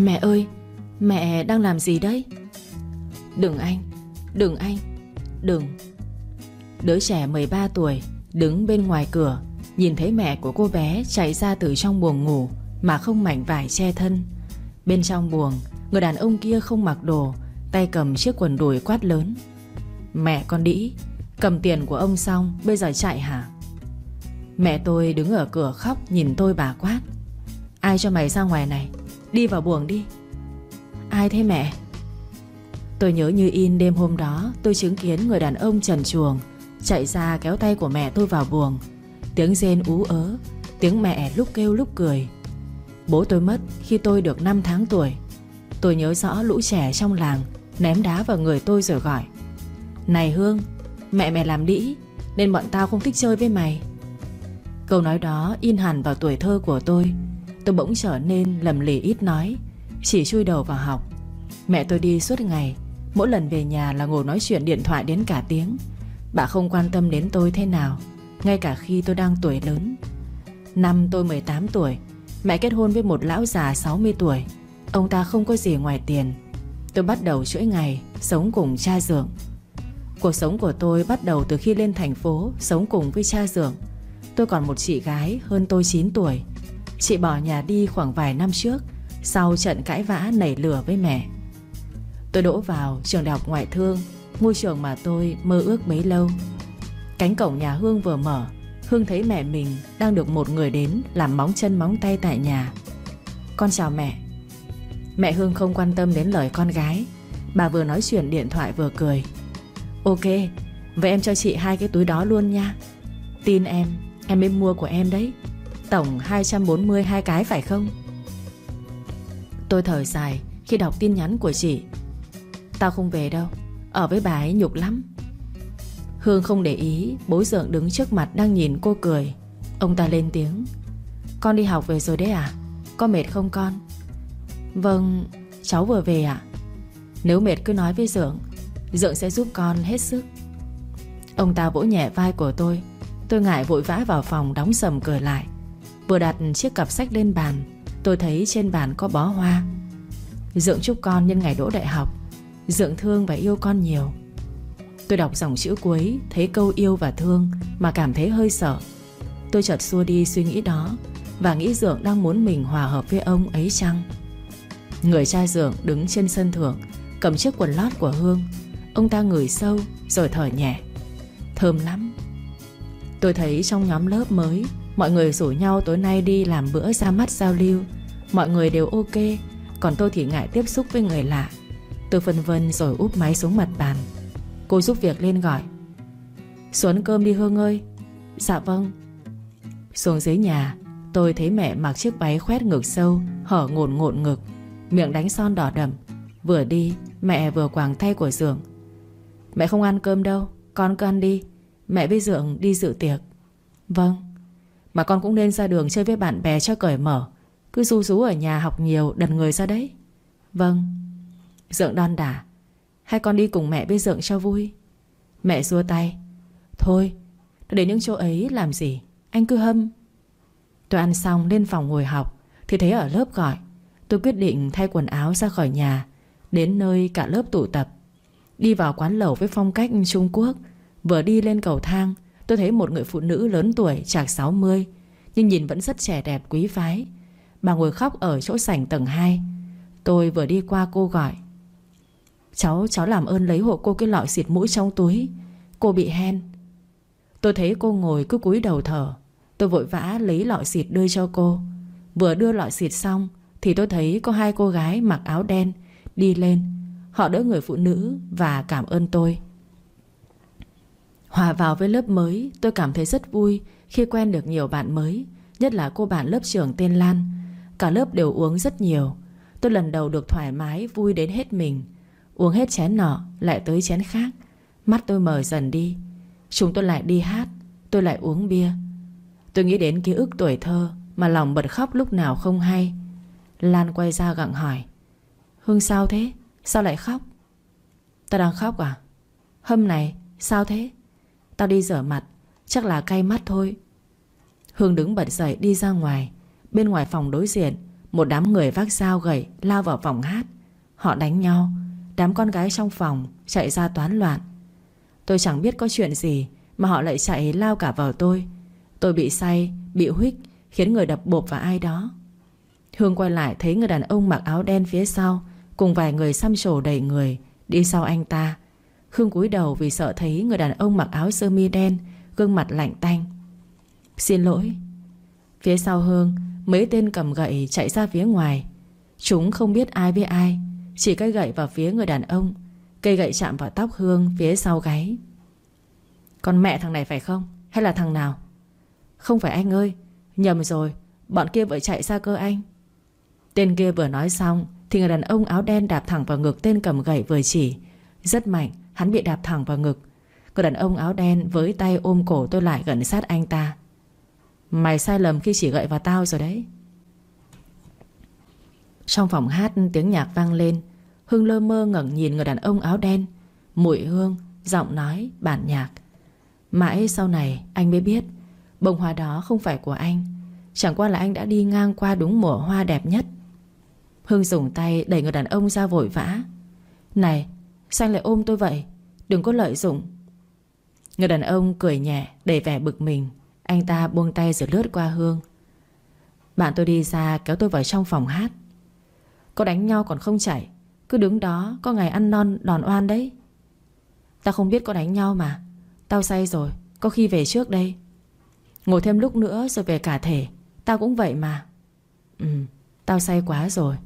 Mẹ ơi, Mẹ đang làm gì đấy? Đừng anh Đừng anh, Đừng. Đứa trẻ 13 tuổi Đứng bên ngoài cửa, Nhìn thấy mẹ của cô bé chạy ra từ trong buồng ngủ Mà không mảnh vải che thân. Bên trong buồng, Người đàn ông kia không mặc đồ, Tay cầm chiếc quần đùi quát lớn. Mẹ con đĩ, Cầm tiền của ông xong Bây giờ chạy hả? Mẹ tôi đứng ở cửa khóc nhìn tôi bà quát. Ai cho mày ra ngoài này? Đi vào buồng đi. Ai thế mẹ? Tôi nhớ như in đêm hôm đó, Tôi chứng kiến người đàn ông trần chuồng Chạy ra kéo tay của mẹ tôi vào buồng. Tiếng rên ú ớ, Tiếng mẹ lúc kêu lúc cười. Bố tôi mất khi tôi được 5 tháng tuổi. Tôi nhớ rõ lũ trẻ trong làng Ném đá vào người tôi rồi gọi, Này Hương, Mẹ mẹ làm đĩ, Nên bọn tao không thích chơi với mày. Câu nói đó in hẳn vào tuổi thơ của tôi. Tôi bỗng trở nên lầm lì ít nói, Chỉ chui đầu vào học. Mẹ tôi đi suốt ngày, Mỗi lần về nhà là ngồi nói chuyện điện thoại đến cả tiếng. Bà không quan tâm đến tôi thế nào, Ngay cả khi tôi đang tuổi lớn. Năm tôi 18 tuổi, Mẹ kết hôn với một lão già 60 tuổi. Ông ta không có gì ngoài tiền. Tôi bắt đầu chuỗi ngày, Sống cùng cha dượng. Cuộc sống của tôi bắt đầu từ khi lên thành phố, Sống cùng với cha dượng. Tôi còn một chị gái hơn tôi 9 tuổi. Chị bỏ nhà đi khoảng vài năm trước, Sau trận cãi vã nảy lửa với mẹ. Tôi đỗ vào trường đại học ngoại thương, Ngôi trường mà tôi mơ ước bấy lâu. Cánh cổng nhà Hương vừa mở, Hương thấy mẹ mình đang được một người đến Làm móng chân móng tay tại nhà. Con chào mẹ. Mẹ Hương không quan tâm đến lời con gái. Bà vừa nói chuyện điện thoại vừa cười. Ok, Vậy em cho chị hai cái túi đó luôn nha. Tin em Em mới mua của em đấy. Tổng 242 cái phải không? Tôi thở dài Khi đọc tin nhắn của chị. Tao không về đâu, Ở với bà ấy nhục lắm. Hương không để ý Bố dượng đứng trước mặt đang nhìn cô cười. Ông ta lên tiếng. Con đi học về rồi đấy à? Có mệt không con? Vâng cháu vừa về ạ. Nếu mệt cứ nói với dượng Dượng sẽ giúp con hết sức. Ông ta vỗ nhẹ vai của tôi. Tôi ngại vội vã vào phòng đóng sầm cửa lại. Vừa đặt chiếc cặp sách lên bàn, Tôi thấy trên bàn có bó hoa. Dượng chúc con nhân ngày đỗ đại học Dượng thương và yêu con nhiều. Tôi đọc dòng chữ cuối, Thấy câu yêu và thương Mà cảm thấy hơi sợ. Tôi chợt xua đi suy nghĩ đó Và nghĩ Dượng đang muốn mình hòa hợp với ông ấy chăng? Người cha Dượng đứng trên sân thượng, Cầm chiếc quần lót của Hương. Ông ta ngửi sâu rồi thở nhẹ. Thơm lắm. Tôi thấy trong nhóm lớp mới Mọi người rủ nhau tối nay đi làm bữa ra mắt giao lưu. Mọi người đều ok, Còn tôi thì ngại tiếp xúc với người lạ. Tôi phân vân rồi úp máy xuống mặt bàn. Cô giúp việc lên gọi. Xuống cơm đi Hương ơi. Dạ vâng. Xuống dưới nhà, Tôi thấy mẹ mặc chiếc váy khoét ngực sâu, Hở ngộn ngộn ngực, Miệng đánh son đỏ đậm. Vừa đi, mẹ vừa quàng tay của giường Mẹ không ăn cơm đâu, Con cứ ăn đi. Mẹ với Dượng đi dự tiệc. Vâng. Mà con cũng nên ra đường chơi với bạn bè cho cởi mở. Cứ ru rú ở nhà học nhiều, Đần người ra đấy. Vâng. Dượng đon đả. Hai con đi cùng mẹ với Dượng cho vui. Mẹ xua tay. Thôi, để những chỗ ấy làm gì? Anh cứ hâm. Tôi ăn xong lên phòng ngồi học, Thì thấy ở lớp gọi. Tôi quyết định thay quần áo ra khỏi nhà, Đến nơi cả lớp tụ tập. Đi vào quán lẩu với phong cách Trung Quốc, Vừa đi lên cầu thang Tôi thấy một người phụ nữ lớn tuổi chạc 60 Nhưng nhìn vẫn rất trẻ đẹp quý phái. Bà ngồi khóc ở chỗ sảnh tầng 2 Tôi vừa đi qua cô gọi Cháu, cháu làm ơn lấy hộ cô cái lọ xịt mũi trong túi. Cô bị hen. Tôi thấy cô ngồi cứ cúi đầu thở. Tôi vội vã lấy lọ xịt đưa cho cô. Vừa đưa lọ xịt xong Thì tôi thấy có hai cô gái mặc áo đen Đi lên. Họ đỡ người phụ nữ và cảm ơn tôi. Hòa vào với lớp mới, Tôi cảm thấy rất vui Khi quen được nhiều bạn mới, Nhất là cô bạn lớp trưởng tên Lan. Cả lớp đều uống rất nhiều. Tôi lần đầu được thoải mái, vui đến hết mình. Uống hết chén nọ, Lại tới chén khác. Mắt tôi mở dần đi. Chúng tôi lại đi hát, Tôi lại uống bia. Tôi nghĩ đến ký ức tuổi thơ Mà lòng bật khóc lúc nào không hay. Lan quay ra gặng hỏi, Hương sao thế? Sao lại khóc? Ta đang khóc à? Hâm này sao thế? Tao đi rửa mặt Chắc là cay mắt thôi. Hương đứng bật dậy đi ra ngoài. Bên ngoài phòng đối diện Một đám người vác dao gậy Lao vào phòng hát. Họ đánh nhau. Đám con gái trong phòng chạy ra toán loạn. Tôi chẳng biết có chuyện gì Mà họ lại chạy lao cả vào tôi. Tôi bị say, bị huyết Khiến người đập bộp vào ai đó. Hương quay lại thấy người đàn ông mặc áo đen phía sau Cùng vài người xăm trổ đầy người Đi sau anh ta khương cúi đầu vì sợ thấy người đàn ông mặc áo sơ mi đen, Gương mặt lạnh tanh. Xin lỗi. Phía sau Hương, Mấy tên cầm gậy chạy ra phía ngoài. Chúng không biết ai với ai, Chỉ cây gậy vào phía người đàn ông, Cây gậy chạm vào tóc Hương phía sau gáy. Con mẹ thằng này phải không? Hay là thằng nào? Không phải anh ơi, Nhầm rồi, Bọn kia vừa chạy ra cơ anh. Tên kia vừa nói xong Thì người đàn ông áo đen đạp thẳng vào ngực tên cầm gậy vừa chỉ, Rất mạnh Hắn bị đạp thẳng vào ngực. Người đàn ông áo đen với tay ôm cổ tôi lại gần sát anh ta. Mày sai lầm khi chỉ gậy vào tao rồi đấy. Trong phòng hát, tiếng nhạc vang lên. Hương lơ mơ ngẩng nhìn người đàn ông áo đen. Mùi hương, Giọng nói, bản nhạc. Mãi sau này, anh mới biết, Bông hoa đó không phải của anh. Chẳng qua là anh đã đi ngang qua đúng mùa hoa đẹp nhất. Hương dùng tay đẩy người đàn ông ra vội vã. Này, Sao anh lại ôm tôi vậy? Đừng có lợi dụng. Người đàn ông cười nhẹ để vẻ bực mình. Anh ta buông tay rồi lướt qua Hương. Bạn tôi đi ra, kéo tôi vào trong phòng hát. Có đánh nhau còn không chạy. Cứ đứng đó, có ngày ăn non, đòn oan đấy. Tao không biết có đánh nhau mà. Tao say rồi, Có khi về trước đây. Ngồi thêm lúc nữa rồi về cả thể. Tao cũng vậy mà. Ừ Tao say quá rồi.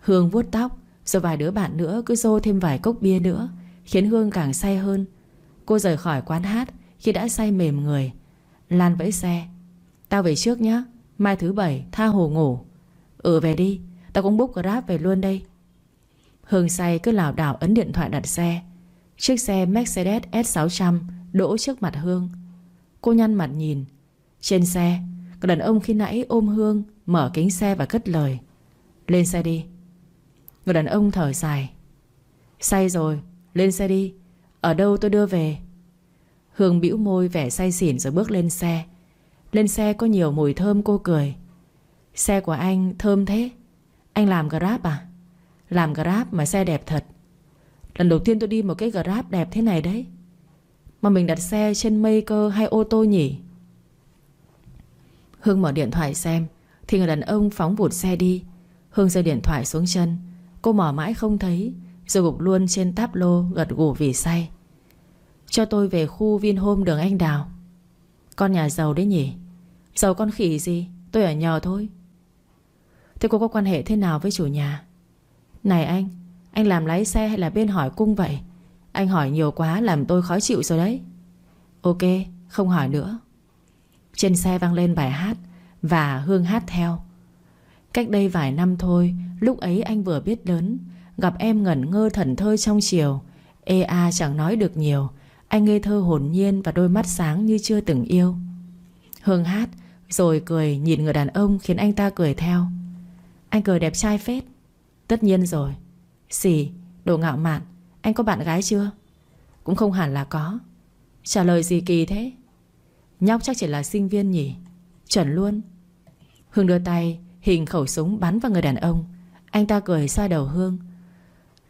Hương vuốt tóc, Rồi vài đứa bạn nữa cứ rô thêm vài cốc bia nữa. Khiến Hương càng say hơn. Cô rời khỏi quán hát Khi đã say mềm người. Lan vẫy xe. Tao về trước nhé Mai thứ bảy tha hồ ngủ. Ừ về đi, Tao cũng book grab về luôn đây. Hương say cứ lảo đảo ấn điện thoại đặt xe. Chiếc xe Mercedes S600 Đỗ trước mặt Hương. Cô nhăn mặt nhìn. Trên xe Người đàn ông khi nãy ôm Hương, Mở kính xe và cất lời. Lên xe đi. Người đàn ông thở dài. Say rồi lên xe đi. Ở đâu tôi đưa về? Hương bĩu môi vẻ say xỉn rồi bước lên xe. Lên xe có nhiều mùi thơm cô cười. Xe của anh thơm thế. Anh làm Grab à? Làm Grab mà xe đẹp thật. Lần đầu tiên tôi đi một cái Grab đẹp thế này đấy. Mà mình đặt xe trên mây cơ hay ô tô nhỉ? Hương mở điện thoại xem. Thì người đàn ông phóng vụt xe đi. Hương rơi điện thoại xuống chân. Cô mở mãi không thấy. Rồi gục luôn trên táp lô, gật gù vì say. Cho tôi về khu Vinhome đường Anh Đào. Con nhà giàu đấy nhỉ? Giàu con khỉ gì? Tôi ở nhờ thôi. Thế cô có quan hệ thế nào với chủ nhà? Này anh Anh làm lái xe hay là bên hỏi cung vậy? Anh hỏi nhiều quá làm tôi khó chịu rồi đấy. Ok, không hỏi nữa. Trên xe vang lên bài hát Và Hương hát theo. Cách đây vài năm thôi, Lúc ấy anh vừa biết lớn Gặp em ngẩn ngơ thần thơ trong chiều. Ê a chẳng nói được nhiều. Anh ngây thơ hồn nhiên và đôi mắt sáng như chưa từng yêu. Hương hát Rồi cười nhìn người đàn ông Khiến anh ta cười theo. Anh cười đẹp trai phết. Tất nhiên rồi. Xì, đồ ngạo mạn Anh có bạn gái chưa? Cũng không hẳn là có. Trả lời gì kỳ thế? Nhóc chắc chỉ là sinh viên nhỉ? Chuẩn luôn. Hương đưa tay Hình khẩu súng bắn vào người đàn ông. Anh ta cười xoa đầu Hương.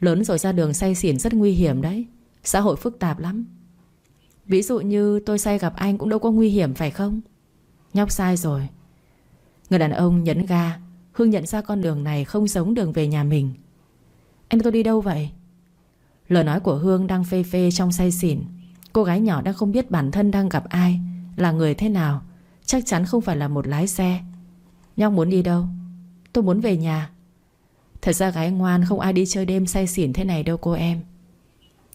Lớn rồi ra đường say xỉn rất nguy hiểm đấy. Xã hội phức tạp lắm. Ví dụ như tôi say gặp anh cũng đâu có nguy hiểm, phải không? Nhóc sai rồi. Người đàn ông nhấn ga Hương nhận ra con đường này không giống đường về nhà mình. Anh tôi đi đâu vậy? Lời nói của Hương đang phê phê trong say xỉn. Cô gái nhỏ đang không biết bản thân đang gặp ai, Là người thế nào. Chắc chắn không phải là một lái xe. Nhóc muốn đi đâu? Tôi muốn về nhà. Thật ra gái ngoan không ai đi chơi đêm say xỉn thế này đâu cô em.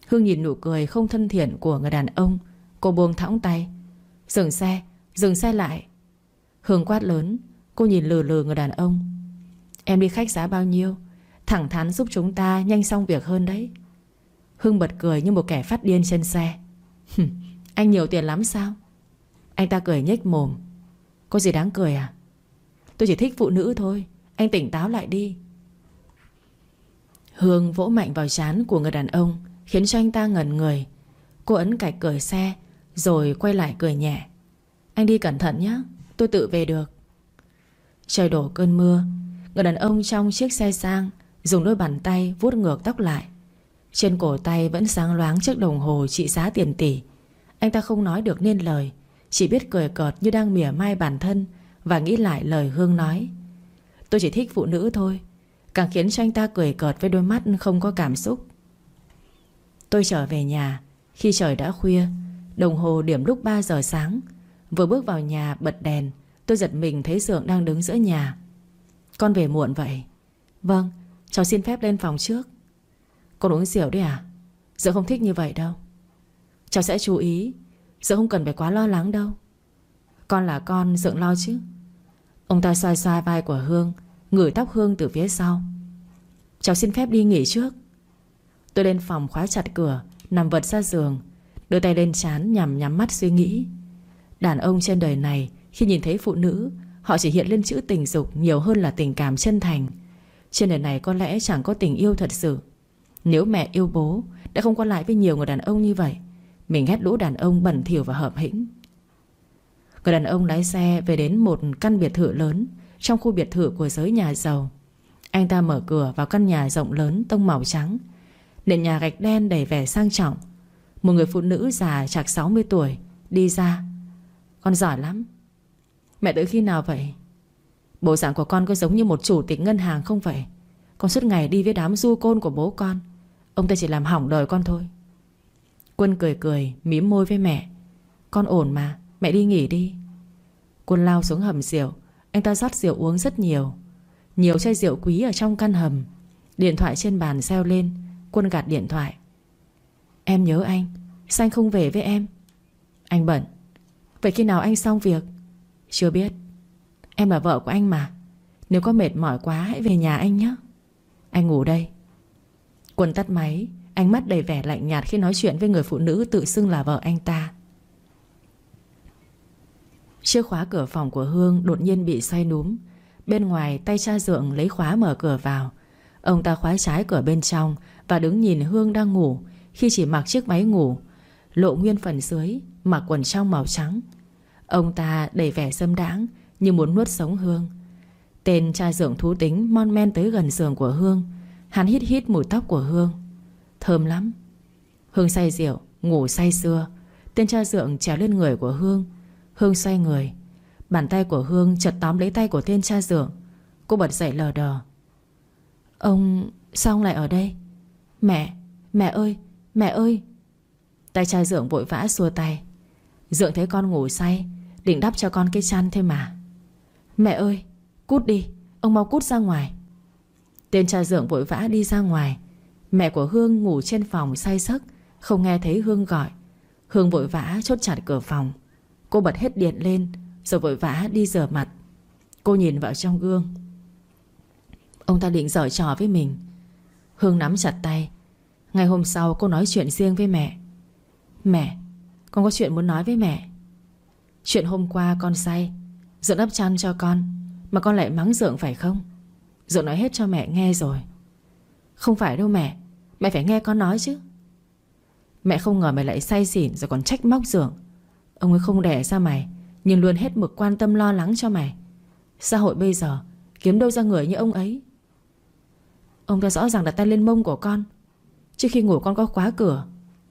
Hương nhìn nụ cười không thân thiện của người đàn ông. Cô buông thõng tay. Dừng xe, dừng xe lại. Hương quát lớn. Cô nhìn lừ lừ người đàn ông. Em đi khách giá bao nhiêu? Thẳng thắn giúp chúng ta nhanh xong việc hơn đấy. Hương bật cười như một kẻ phát điên trên xe. Anh nhiều tiền lắm sao? Anh ta cười nhếch mồm. Có gì đáng cười à? Tôi chỉ thích phụ nữ thôi. Anh tỉnh táo lại đi. Hương vỗ mạnh vào chán của người đàn ông, Khiến cho anh ta ngẩn người. Cô ấn cạch cửa xe, Rồi quay lại cười nhẹ. Anh đi cẩn thận nhé Tôi tự về được. Trời đổ cơn mưa, Người đàn ông trong chiếc xe sang Dùng đôi bàn tay vuốt ngược tóc lại. Trên cổ tay vẫn sáng loáng chiếc đồng hồ trị giá tiền tỷ. Anh ta không nói được nên lời, Chỉ biết cười cợt như đang mỉa mai bản thân Và nghĩ lại lời Hương nói. Tôi chỉ thích phụ nữ thôi Càng khiến cho anh ta cười cợt với đôi mắt không có cảm xúc. Tôi trở về nhà. Khi trời đã khuya, Đồng hồ điểm lúc 3 giờ sáng. Vừa bước vào nhà, bật đèn, Tôi giật mình thấy Dượng đang đứng giữa nhà. Con về muộn vậy? Vâng Cháu xin phép lên phòng trước. Con uống rượu đấy à? Dượng không thích như vậy đâu. Cháu sẽ chú ý. Dượng không cần phải quá lo lắng đâu. Con là con, Dượng lo chứ. Ông ta xoay xoay vai của Hương Ngửi tóc Hương từ phía sau. Cháu xin phép đi nghỉ trước. Tôi lên phòng khóa chặt cửa, Nằm vật ra giường, Đưa tay lên chán nhằm nhắm mắt suy nghĩ. Đàn ông trên đời này, Khi nhìn thấy phụ nữ, Họ chỉ hiện lên chữ tình dục Nhiều hơn là tình cảm chân thành. Trên đời này có lẽ chẳng có tình yêu thật sự. Nếu mẹ yêu bố, Đã không qua lại với nhiều người đàn ông như vậy, Mình ghét lũ đàn ông bẩn thỉu và hợp hĩnh. Người đàn ông lái xe về đến một căn biệt thự lớn trong khu biệt thự của giới nhà giàu. Anh ta mở cửa vào căn nhà rộng lớn, tông màu trắng. Nền nhà gạch đen đầy vẻ sang trọng. Một người phụ nữ già chạc 60 tuổi Đi ra. Con giỏi lắm. Mẹ tới khi nào vậy? Bộ dạng của con có giống như một chủ tịch ngân hàng không vậy? Con suốt ngày đi với đám du côn của bố con. Ông ta chỉ làm hỏng đời con thôi. Quân cười cười, Mím môi với mẹ. Con ổn mà, Mẹ đi nghỉ đi. Quân lao xuống hầm rượu. Anh ta rót rượu uống rất nhiều. Nhiều chai rượu quý ở trong căn hầm. Điện thoại trên bàn reo lên. Quân gạt điện thoại. Em nhớ anh. Sao anh không về với em? Anh bận. Vậy khi nào anh xong việc? Chưa biết. Em là vợ của anh mà. Nếu có mệt mỏi quá, hãy về nhà anh nhé. Anh ngủ đây. Quân tắt máy. Ánh mắt đầy vẻ lạnh nhạt khi nói chuyện với người phụ nữ tự xưng là vợ anh ta. Chiếc khóa cửa phòng của Hương đột nhiên bị xoay núm. Bên ngoài tay cha dượng lấy khóa mở cửa vào. Ông ta khóa trái cửa bên trong Và đứng nhìn Hương đang ngủ. Khi chỉ mặc chiếc váy ngủ Lộ nguyên phần dưới Mặc quần trong màu trắng. Ông ta đầy vẻ xâm đãng Như muốn nuốt sống Hương. Tên cha dượng thú tính mon men tới gần giường của Hương. Hắn hít hít mùi tóc của Hương. Thơm lắm. Hương say rượu, ngủ say xưa Tên cha dượng trèo lên người của Hương Hương xoay người. Bàn tay của Hương chật tóm lấy tay của tên cha dượng. Cô bật dậy lờ đờ. Ông... sao ông lại ở đây? Mẹ... mẹ ơi... mẹ ơi. Tay cha dượng vội vã xua tay. Dượng thấy con ngủ say, Định đắp cho con cái chăn thêm mà. Mẹ ơi... cút đi, Ông mau cút ra ngoài. Tên cha dượng vội vã đi ra ngoài. Mẹ của Hương ngủ trên phòng say giấc, Không nghe thấy Hương gọi. Hương vội vã chốt chặt cửa phòng. Cô bật hết điện lên, Rồi vội vã đi rửa mặt. Cô nhìn vào trong gương. Ông ta định giở trò với mình. Hương nắm chặt tay. Ngày hôm sau cô nói chuyện riêng với mẹ. Mẹ, Con có chuyện muốn nói với mẹ. Chuyện hôm qua con say. Dượng đắp chăn cho con, Mà con lại mắng Dượng phải không? Dượng nói hết cho mẹ nghe rồi. Không phải đâu mẹ Mẹ phải nghe con nói chứ. Mẹ không ngờ mày lại say xỉn Rồi còn trách móc Dượng. Ông ấy không đẻ ra mày, Nhưng luôn hết mực quan tâm lo lắng cho mày. Xã hội bây giờ, Kiếm đâu ra người như ông ấy? Ông ta rõ ràng đặt tay lên mông của con. Trước khi ngủ con có khóa cửa,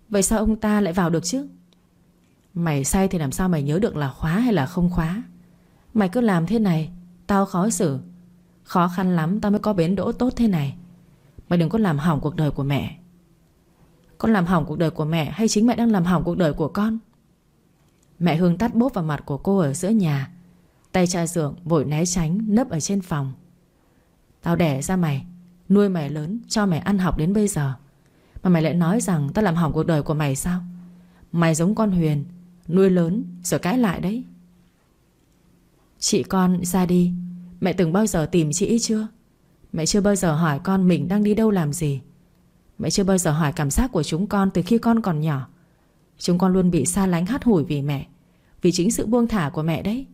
Vậy sao ông ta lại vào được chứ? Mày say thì làm sao mày nhớ được là khóa hay là không khóa? Mày cứ làm thế này, Tao khó xử. Khó khăn lắm, tao mới có bến đỗ tốt thế này. Mày đừng có làm hỏng cuộc đời của mẹ. Con làm hỏng cuộc đời của mẹ Hay chính mẹ đang làm hỏng cuộc đời của con? Mẹ Hương tắt bốp vào mặt của cô ở giữa nhà. Tay cha dượng vội né tránh, Nấp ở trên phòng. Tao đẻ ra mày, Nuôi mày lớn, cho mày ăn học đến bây giờ. Mà mày lại nói rằng tao làm hỏng cuộc đời của mày sao? Mày giống con Huyền, Nuôi lớn rồi cãi lại đấy. Chị con, ra đi. Mẹ từng bao giờ tìm chị chưa? Mẹ chưa bao giờ hỏi con mình đang đi đâu làm gì. Mẹ chưa bao giờ hỏi cảm giác của chúng con từ khi con còn nhỏ. Chúng con luôn bị xa lánh hát hủi vì mẹ, Vì chính sự buông thả của mẹ đấy.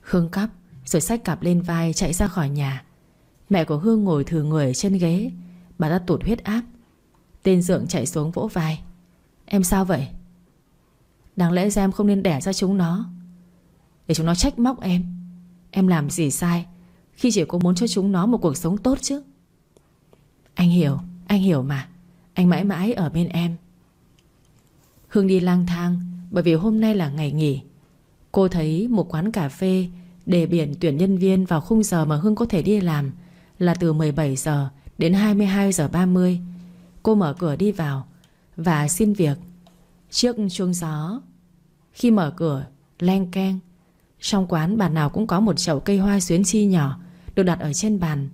Hương cắp Rồi xách cặp lên vai chạy ra khỏi nhà. Mẹ của Hương ngồi thừa người trên ghế. Bà ta tụt huyết áp. Tên dượng chạy xuống vỗ vai. Em sao vậy? Đáng lẽ ra em không nên đẻ ra chúng nó. Để chúng nó trách móc em. Em làm gì sai Khi chỉ có muốn cho chúng nó một cuộc sống tốt chứ? Anh hiểu Anh hiểu mà. Anh mãi mãi ở bên em. Hương đi lang thang, Bởi vì hôm nay là ngày nghỉ. Cô thấy một quán cà phê Đề biển tuyển nhân viên vào khung giờ mà Hương có thể đi làm Là từ 17 giờ đến 22 giờ 30 Cô mở cửa đi vào Và xin việc. Trước chuông gió, Khi mở cửa Len keng. Trong quán bàn nào cũng có một chậu cây hoa xuyến chi nhỏ Được đặt ở trên bàn.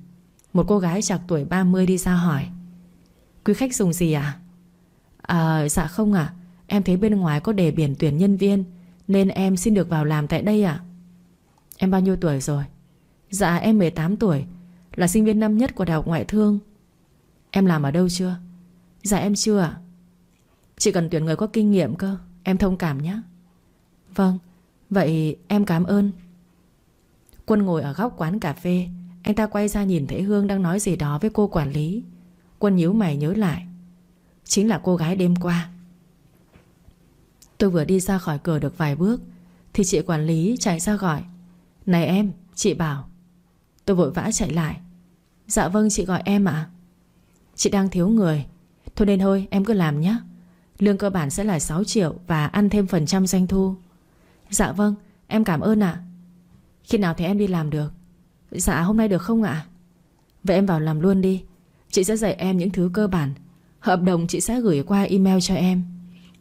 Một cô gái chạc tuổi 30 đi ra hỏi, Quý khách dùng gì à? À dạ không ạ. Em thấy bên ngoài có đề biển tuyển nhân viên, Nên em xin được vào làm tại đây ạ. Em bao nhiêu tuổi rồi? Dạ em 18 tuổi, Là sinh viên năm nhất của Đại học Ngoại thương. Em làm ở đâu chưa? Dạ em chưa ạ. Chỉ cần tuyển người có kinh nghiệm cơ, Em thông cảm nhé. Vâng Vậy em cảm ơn. Quân ngồi ở góc quán cà phê, Anh ta quay ra nhìn thấy Hương đang nói gì đó với cô quản lý. Quân nhíu mày nhớ lại. Chính là cô gái đêm qua. Tôi vừa đi ra khỏi cửa được vài bước Thì chị quản lý chạy ra gọi. Này em, chị bảo. Tôi vội vã chạy lại. Dạ vâng chị gọi em ạ. Chị đang thiếu người. Thôi nên thôi em cứ làm nhé Lương cơ bản sẽ là 6 triệu Và ăn thêm phần trăm doanh thu. Dạ vâng em cảm ơn ạ. Khi nào thì em đi làm được? Dạ hôm nay được không ạ? Vậy em vào làm luôn đi. Chị sẽ dạy em những thứ cơ bản. Hợp đồng chị sẽ gửi qua email cho em.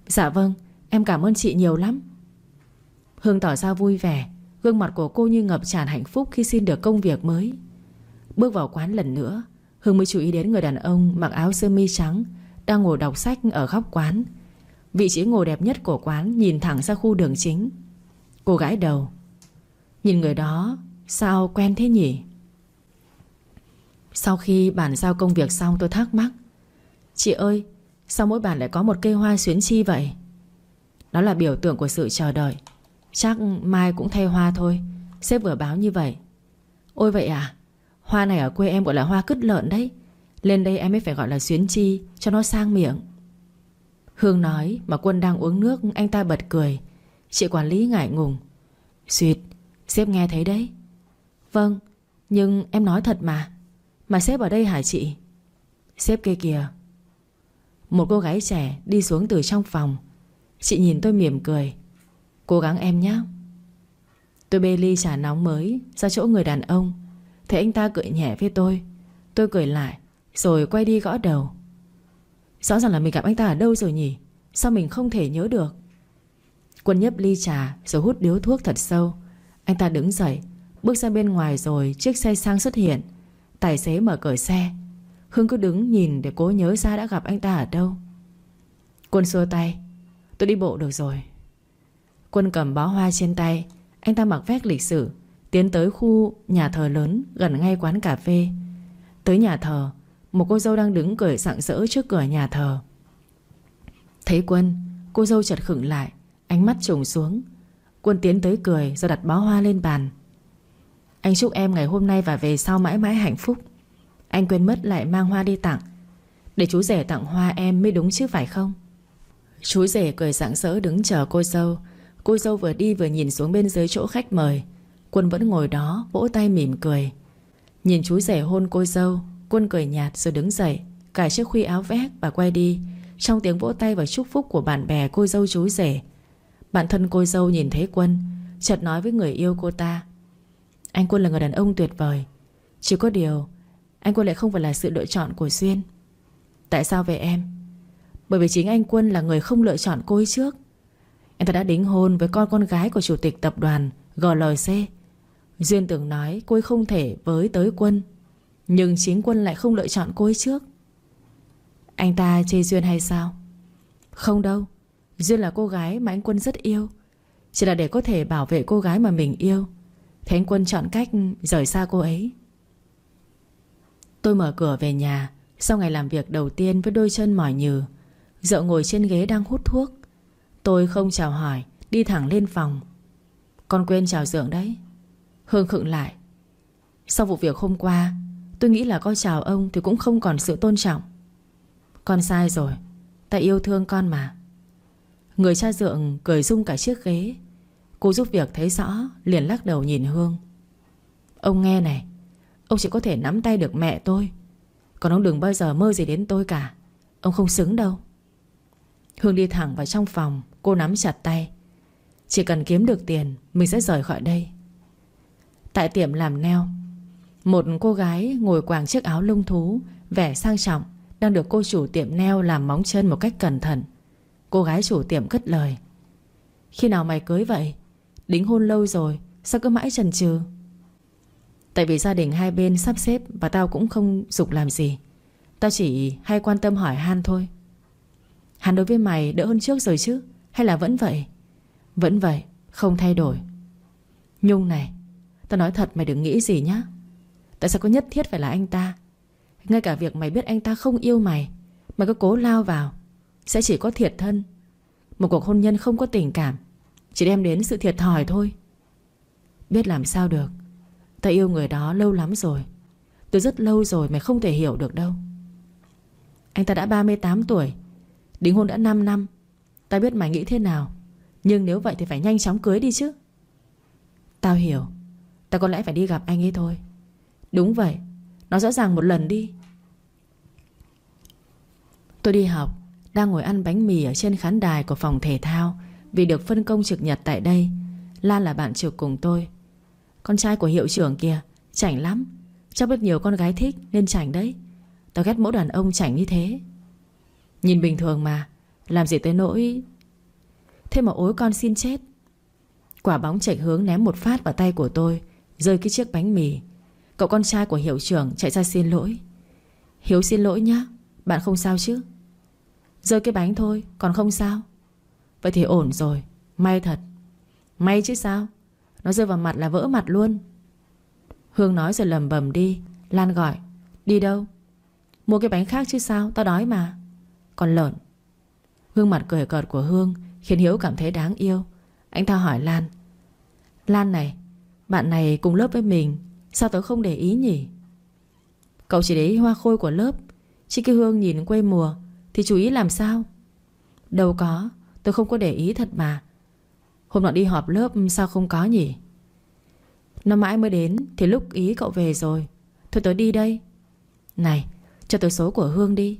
Dạ vâng. Em cảm ơn chị nhiều lắm. Hương tỏ ra vui vẻ, Gương mặt của cô như ngập tràn hạnh phúc Khi xin được công việc mới. Bước vào quán lần nữa, Hương mới chú ý đến người đàn ông mặc áo sơ mi trắng Đang ngồi đọc sách ở góc quán. Vị trí ngồi đẹp nhất của quán Nhìn thẳng ra khu đường chính. Cô gãi đầu. Nhìn người đó, Sao quen thế nhỉ? Sau khi bàn giao công việc xong tôi thắc mắc. Chị ơi, Sao mỗi bàn lại có một cây hoa xuyến chi vậy? Đó là biểu tượng của sự chờ đợi. Chắc mai cũng thay hoa thôi. Sếp vừa báo như vậy. Ôi vậy à? Hoa này ở quê em gọi là hoa cứt lợn đấy. Lên đây em mới phải gọi là xuyến chi, Cho nó sang miệng. Hương nói mà Quân đang uống nước, Anh ta bật cười. Chị quản lý ngại ngùng. Xuyệt, Sếp nghe thấy đấy. Vâng Nhưng em nói thật mà. Mà sếp ở đây hả chị? Sếp kia kìa. Một cô gái trẻ đi xuống từ trong phòng. Chị nhìn tôi mỉm cười. Cố gắng em nhé Tôi bê ly trà nóng mới Ra chỗ người đàn ông. Thấy anh ta cười nhẹ với tôi. Tôi cười lại, Rồi quay đi gõ đầu. Rõ ràng là mình gặp anh ta ở đâu rồi nhỉ? Sao mình không thể nhớ được? Quân nhấp ly trà rồi hút điếu thuốc thật sâu. Anh ta đứng dậy, Bước ra bên ngoài rồi chiếc xe sang xuất hiện. Tài xế mở cửa xe. Hương cứ đứng nhìn để cố nhớ ra đã gặp anh ta ở đâu. Quân xua tay. Tôi đi bộ được rồi. Quân cầm bó hoa trên tay, Anh ta mặc vest lịch sử, Tiến tới khu nhà thờ lớn Gần ngay quán cà phê. Tới nhà thờ, Một cô dâu đang đứng cười sạng sỡ trước cửa nhà thờ. Thấy Quân, Cô dâu chợt khựng lại, Ánh mắt trùng xuống. Quân tiến tới cười rồi đặt bó hoa lên bàn. Anh chúc em ngày hôm nay và về sau mãi mãi hạnh phúc. Anh quên mất lại mang hoa đi tặng. Để chú rể tặng hoa em mới đúng chứ phải không? Chú rể cười rạng sỡ đứng chờ cô dâu. Cô dâu vừa đi vừa nhìn xuống bên dưới chỗ khách mời. Quân vẫn ngồi đó, vỗ tay mỉm cười. Nhìn chú rể hôn cô dâu, Quân cười nhạt rồi đứng dậy, Cài chiếc khuy áo vét và quay đi. Trong tiếng vỗ tay và chúc phúc của bạn bè cô dâu chú rể, Bạn thân cô dâu nhìn thấy Quân, Chợt nói với người yêu cô ta. Anh Quân là người đàn ông tuyệt vời. Chỉ có điều, Anh Quân lại không phải là sự lựa chọn của Duyên. Tại sao vậy em? Bởi vì chính anh Quân là người không lựa chọn cô ấy trước. Anh ta đã đính hôn với con con gái của chủ tịch tập đoàn GLC Duyên tưởng nói cô ấy không thể với tới Quân, Nhưng chính Quân lại không lựa chọn cô ấy trước. Anh ta chê Duyên hay sao? Không đâu, Duyên là cô gái mà anh Quân rất yêu. Chỉ là để có thể bảo vệ cô gái mà mình yêu. Thế anh Quân chọn cách rời xa cô ấy. Tôi mở cửa về nhà, Sau ngày làm việc đầu tiên với đôi chân mỏi nhừ. Dợ ngồi trên ghế đang hút thuốc. Tôi không chào hỏi, Đi thẳng lên phòng. Con quên chào dượng đấy. Hương khựng lại. Sau vụ việc hôm qua, Tôi nghĩ là có chào ông thì cũng không còn sự tôn trọng. Con sai rồi tại yêu thương con mà. Người cha dượng cười rung cả chiếc ghế. Cô giúp việc thấy rõ, Liền lắc đầu nhìn Hương. Ông nghe này, Ông chỉ có thể nắm tay được mẹ tôi. Còn ông đừng bao giờ mơ gì đến tôi cả. Ông không xứng đâu. Hương đi thẳng vào trong phòng, Cô nắm chặt tay. Chỉ cần kiếm được tiền, Mình sẽ rời khỏi đây. Tại tiệm làm neo Một cô gái ngồi quàng chiếc áo lông thú, Vẻ sang trọng, Đang được cô chủ tiệm neo làm móng chân một cách cẩn thận. Cô gái chủ tiệm cất lời. Khi nào mày cưới vậy? Đính hôn lâu rồi, Sao cứ mãi chần chừ? Tại vì gia đình hai bên sắp xếp Và tao cũng không dục làm gì. Tao chỉ hay quan tâm hỏi Han thôi. Hắn đối với mày đỡ hơn trước rồi chứ? Hay là vẫn vậy? Vẫn vậy, không thay đổi. Nhung này, Tao nói thật mày đừng nghĩ gì nhá. Tại sao có nhất thiết phải là anh ta? Ngay cả việc mày biết anh ta không yêu mày Mày cứ cố lao vào. Sẽ chỉ có thiệt thân. Một cuộc hôn nhân không có tình cảm, Chỉ đem đến sự thiệt thòi thôi. Biết làm sao được. Tao yêu người đó lâu lắm rồi. Từ rất lâu rồi mày không thể hiểu được đâu. Anh ta đã 38 tuổi Đính hôn đã 5 năm. Tao biết mày nghĩ thế nào. Nhưng nếu vậy thì phải nhanh chóng cưới đi chứ. Tao hiểu. Tao có lẽ phải đi gặp anh ấy thôi. Đúng vậy. Nó rõ ràng một lần đi. Tôi đi học. Đang ngồi ăn bánh mì ở trên khán đài của phòng thể thao Vì được phân công trực nhật tại đây. Lan là bạn trực cùng tôi. Con trai của hiệu trưởng kìa. Chảnh lắm. Chắc biết nhiều con gái thích nên chảnh đấy. Tao ghét mỗi đàn ông chảnh như thế. Nhìn bình thường mà, Làm gì tới nỗi. Thế mà ối con xin chết. Quả bóng chạy hướng ném một phát vào tay của tôi, Rơi cái chiếc bánh mì. Cậu con trai của hiệu trưởng chạy ra xin lỗi. Hiếu xin lỗi nhá, Bạn không sao chứ? Rơi cái bánh thôi, còn không sao. Vậy thì ổn rồi, May thật. May chứ sao? Nó rơi vào mặt là vỡ mặt luôn. Hương nói rồi lầm bầm đi, Lan gọi, Đi đâu? Mua cái bánh khác chứ sao? Tao đói mà con lợn. Gương mặt cười cợt của Hương Khiến Hiếu cảm thấy đáng yêu. Anh ta hỏi Lan Lan này, Bạn này cùng lớp với mình, Sao tớ không để ý nhỉ? Cậu chỉ để ý hoa khôi của lớp Chứ cái Hương nhìn quê mùa Thì chú ý làm sao? Đâu có Tôi không có để ý thật mà. Hôm nọ đi họp lớp sao không có nhỉ? Nó mãi mới đến Thì lúc ý cậu về rồi. Thôi tớ đi đây. Này, cho tớ số của Hương đi.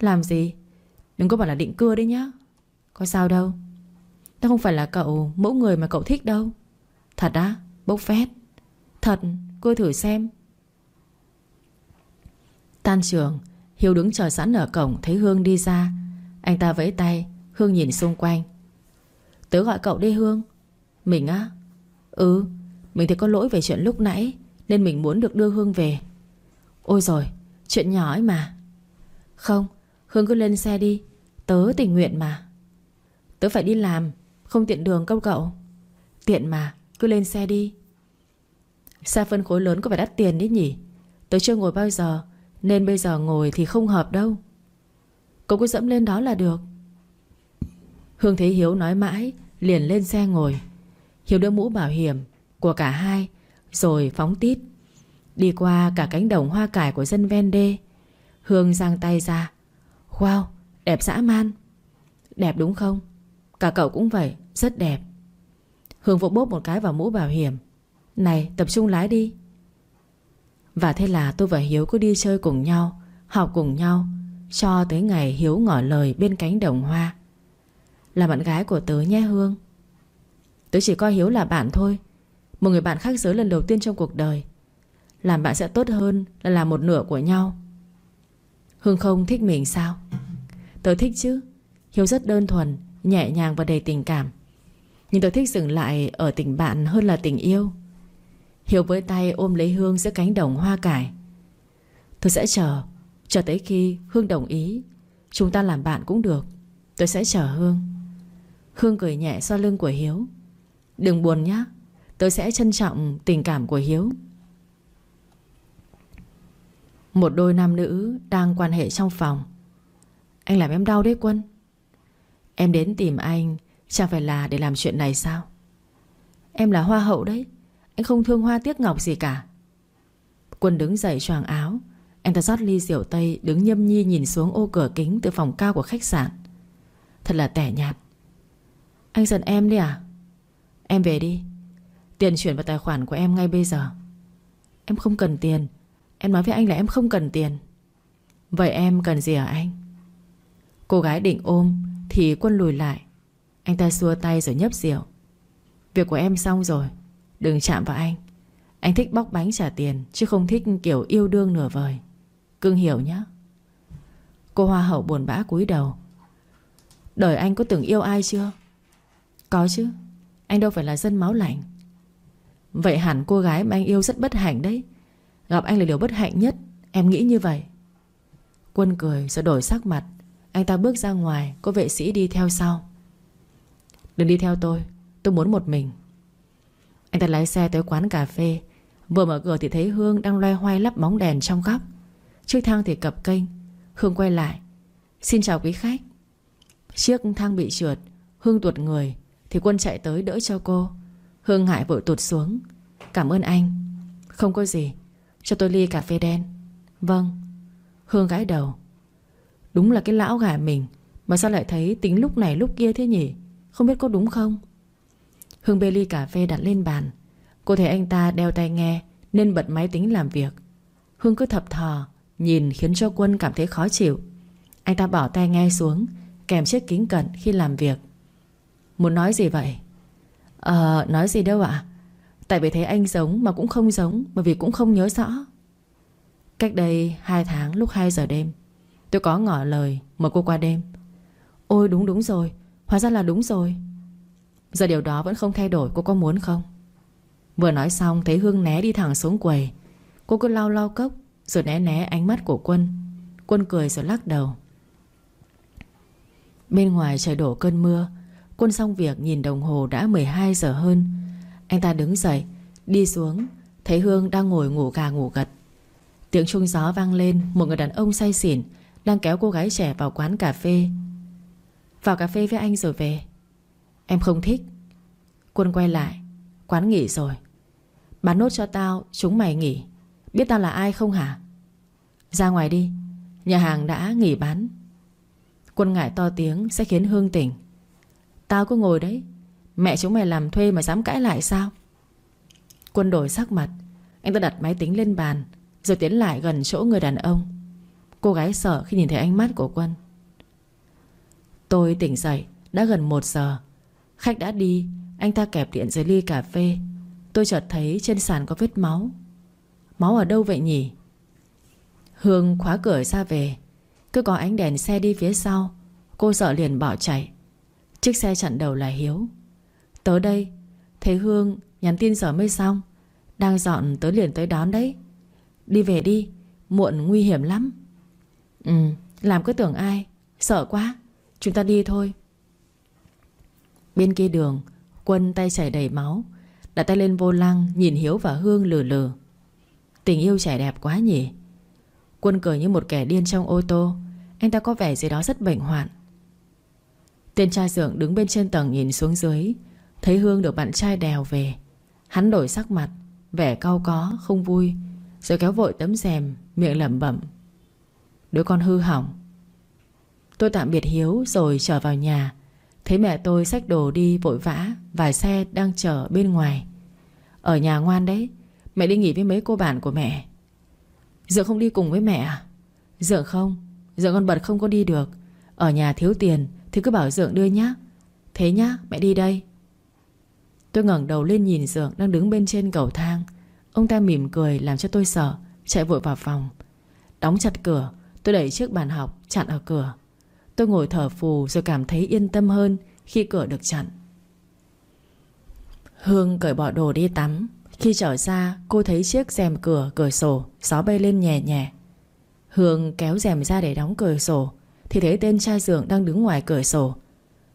Làm gì? Đừng có bảo là định cưa đấy nhá. Có sao đâu. Tao không phải là cậu mẫu người mà cậu thích đâu. Thật á, Bốc phét. Thật cưa thử xem. Tan trường, Hiếu đứng chờ sẵn ở cổng, Thấy Hương đi ra. Anh ta vẫy tay, Hương nhìn xung quanh. Tớ gọi cậu đi, Hương. Mình á? Ừ Mình thấy có lỗi về chuyện lúc nãy, Nên mình muốn được đưa Hương về. Ôi rồi Chuyện nhỏ ấy mà. Không Hương cứ lên xe đi. Tớ tình nguyện mà. Tớ phải đi làm, Không tiện đường câu cậu. Tiện mà, Cứ lên xe đi. Xe phân khối lớn có phải đắt tiền đấy nhỉ? Tớ chưa ngồi bao giờ, Nên bây giờ ngồi thì không hợp đâu. Cậu cứ dẫm lên đó là được. Hương thấy Hiếu nói mãi, Liền lên xe ngồi. Hiếu đưa mũ bảo hiểm Của cả hai, Rồi phóng tít. Đi qua cả cánh đồng hoa cải của dân ven đê. Hương giang tay ra Wow, đẹp dã man. Đẹp đúng không? Cả cậu cũng vậy, rất đẹp. Hương vỗ bốp một cái vào mũ bảo hiểm. Này, tập trung lái đi. Và thế là tôi và Hiếu cứ đi chơi cùng nhau, Học cùng nhau, Cho tới ngày Hiếu ngỏ lời bên cánh đồng hoa. Là bạn gái của tớ nhé, Hương. Tớ chỉ coi Hiếu là bạn thôi, Một người bạn khác giới lần đầu tiên trong cuộc đời. Làm bạn sẽ tốt hơn là làm một nửa của nhau. Hương không thích mình sao? Tớ thích chứ. Hiếu rất đơn thuần, Nhẹ nhàng và đầy tình cảm. Nhưng tớ thích dừng lại ở tình bạn hơn là tình yêu. Hiếu với tay ôm lấy Hương giữa cánh đồng hoa cải. Tôi sẽ chờ Chờ tới khi Hương đồng ý. Chúng ta làm bạn cũng được. Tôi sẽ chờ Hương. Hương cười nhẹ so lưng của Hiếu. Đừng buồn nhé Tôi sẽ trân trọng tình cảm của Hiếu. Một đôi nam nữ đang quan hệ trong phòng. Anh làm em đau đấy Quân. Em đến tìm anh, Chẳng phải là để làm chuyện này sao? Em là hoa hậu đấy, Anh không thương hoa tiếc ngọc gì cả. Quân đứng dậy choàng áo Anh ta rót ly rượu tây Đứng nhâm nhi nhìn xuống ô cửa kính Từ phòng cao của khách sạn. Thật là tẻ nhạt. Anh giận em đi à? Em về đi, Tiền chuyển vào tài khoản của em ngay bây giờ. Em không cần tiền Em nói với anh là em không cần tiền. Vậy em cần gì ở anh? Cô gái định ôm Thì quân lùi lại. Anh ta xua tay rồi nhấp rượu. Việc của em xong rồi, Đừng chạm vào anh. Anh thích bóc bánh trả tiền, Chứ không thích kiểu yêu đương nửa vời. Cưng hiểu nhé Cô hoa hậu buồn bã cúi đầu. Đời anh có từng yêu ai chưa? Có chứ. Anh đâu phải là dân máu lạnh. Vậy hẳn cô gái mà anh yêu rất bất hạnh đấy. Gặp anh là điều bất hạnh nhất. Em nghĩ như vậy. Quân cười rồi đổi sắc mặt. Anh ta bước ra ngoài, Có vệ sĩ đi theo sau. Đừng đi theo tôi Tôi muốn một mình. Anh ta lái xe tới quán cà phê. Vừa mở cửa thì thấy Hương đang loay hoay lắp bóng đèn trong góc. Chiếc thang thì cập kênh. Hương quay lại. Xin chào quý khách. Chiếc thang bị trượt, Hương tuột người, Thì quân chạy tới đỡ cho cô. Hương ngại vội tụt xuống. Cảm ơn anh, Không có gì. Cho tôi ly cà phê đen. Vâng. Hương gãi đầu. Đúng là cái lão gà mình, Mà sao lại thấy tính lúc này lúc kia thế nhỉ? Không biết có đúng không? Hương bê ly cà phê đặt lên bàn. Cô thấy anh ta đeo tai nghe, Nên bật máy tính làm việc. Hương cứ thập thò, Nhìn khiến cho Quân cảm thấy khó chịu. Anh ta bỏ tai nghe xuống, Kèm chiếc kính cận khi làm việc. Muốn nói gì vậy? Ờ nói gì đâu ạ? Tại vì thấy anh giống mà cũng không giống Bởi vì cũng không nhớ rõ. Cách đây 2 tháng lúc 2 giờ đêm, Tôi có ngỏ lời mời cô qua đêm. Ôi, đúng đúng rồi. Hóa ra là đúng rồi. Giờ điều đó vẫn không thay đổi, cô có muốn không? Vừa nói xong, thấy Hương né đi thẳng xuống quầy. Cô cứ lau lau cốc, Rồi né né ánh mắt của Quân. Quân cười rồi lắc đầu. Bên ngoài trời đổ cơn mưa. Quân xong việc nhìn đồng hồ đã 12 giờ hơn. Anh ta đứng dậy, Đi xuống. Thấy Hương đang ngồi ngủ gà ngủ gật. Tiếng chuông gió vang lên, Một người đàn ông say xỉn Đang kéo cô gái trẻ vào quán cà phê. Vào cà phê với anh rồi về. Em không thích. Quân quay lại. Quán nghỉ rồi. Bán nốt cho tao, Chúng mày nghỉ. Biết tao là ai không hả? Ra ngoài đi. Nhà hàng đã nghỉ bán. Quân ngại to tiếng sẽ khiến Hương tỉnh. Tao cứ ngồi đấy. Mẹ chúng mày làm thuê mà dám cãi lại sao? Quân đổi sắc mặt. Anh ta đặt máy tính lên bàn, Rồi tiến lại gần chỗ người đàn ông. Cô gái sợ khi nhìn thấy ánh mắt của Quân. Tôi tỉnh dậy, Đã gần một giờ. Khách đã đi, Anh ta kẹp điện dưới ly cà phê. Tôi chợt thấy trên sàn có vết máu. Máu ở đâu vậy nhỉ? Hương khóa cửa ra về. Cứ có ánh đèn xe đi phía sau. Cô sợ liền bỏ chạy. Chiếc xe chặn đầu là Hiếu. Tới đây Thấy Hương nhắn tin giờ mới xong. Đang dọn tới liền tới đón đấy. Đi về đi, Muộn nguy hiểm lắm. Ừ làm cứ tưởng ai, Sợ quá. Chúng ta đi thôi. Bên kia đường, Quân tay chảy đầy máu, Đặt tay lên vô lăng, Nhìn Hiếu và Hương lừ lừ. Tình yêu trẻ đẹp quá nhỉ. Quân cười như một kẻ điên trong ô tô, Anh ta có vẻ gì đó rất bệnh hoạn. Tên trai dưỡng đứng bên trên tầng nhìn xuống dưới Thấy Hương được bạn trai đèo về. Hắn đổi sắc mặt Vẻ cau có, không vui Rồi kéo vội tấm rèm, miệng lẩm bẩm. Đứa con hư hỏng. Tôi tạm biệt Hiếu rồi trở vào nhà. Thấy mẹ tôi xách đồ đi vội vã Vài xe đang chờ bên ngoài. Ở nhà ngoan đấy Mẹ đi nghỉ với mấy cô bạn của mẹ. Dượng không đi cùng với mẹ à? Dượng không Dượng con bật không có đi được. Ở nhà thiếu tiền Thì cứ bảo Dượng đưa nhá. Thế nhá mẹ đi đây. Tôi ngẩng đầu lên nhìn Dượng đang đứng bên trên cầu thang. Ông ta mỉm cười làm cho tôi sợ, Chạy vội vào phòng. Đóng chặt cửa, Tôi đẩy chiếc bàn học chặn ở cửa. Tôi ngồi thở phù rồi cảm thấy yên tâm hơn Khi cửa được chặn. Hương cởi bỏ đồ đi tắm. Khi trở ra, cô thấy chiếc rèm cửa cửa sổ, Gió bay lên nhẹ nhẹ. Hương kéo rèm ra để đóng cửa sổ, Thì thấy tên trai giường đang đứng ngoài cửa sổ.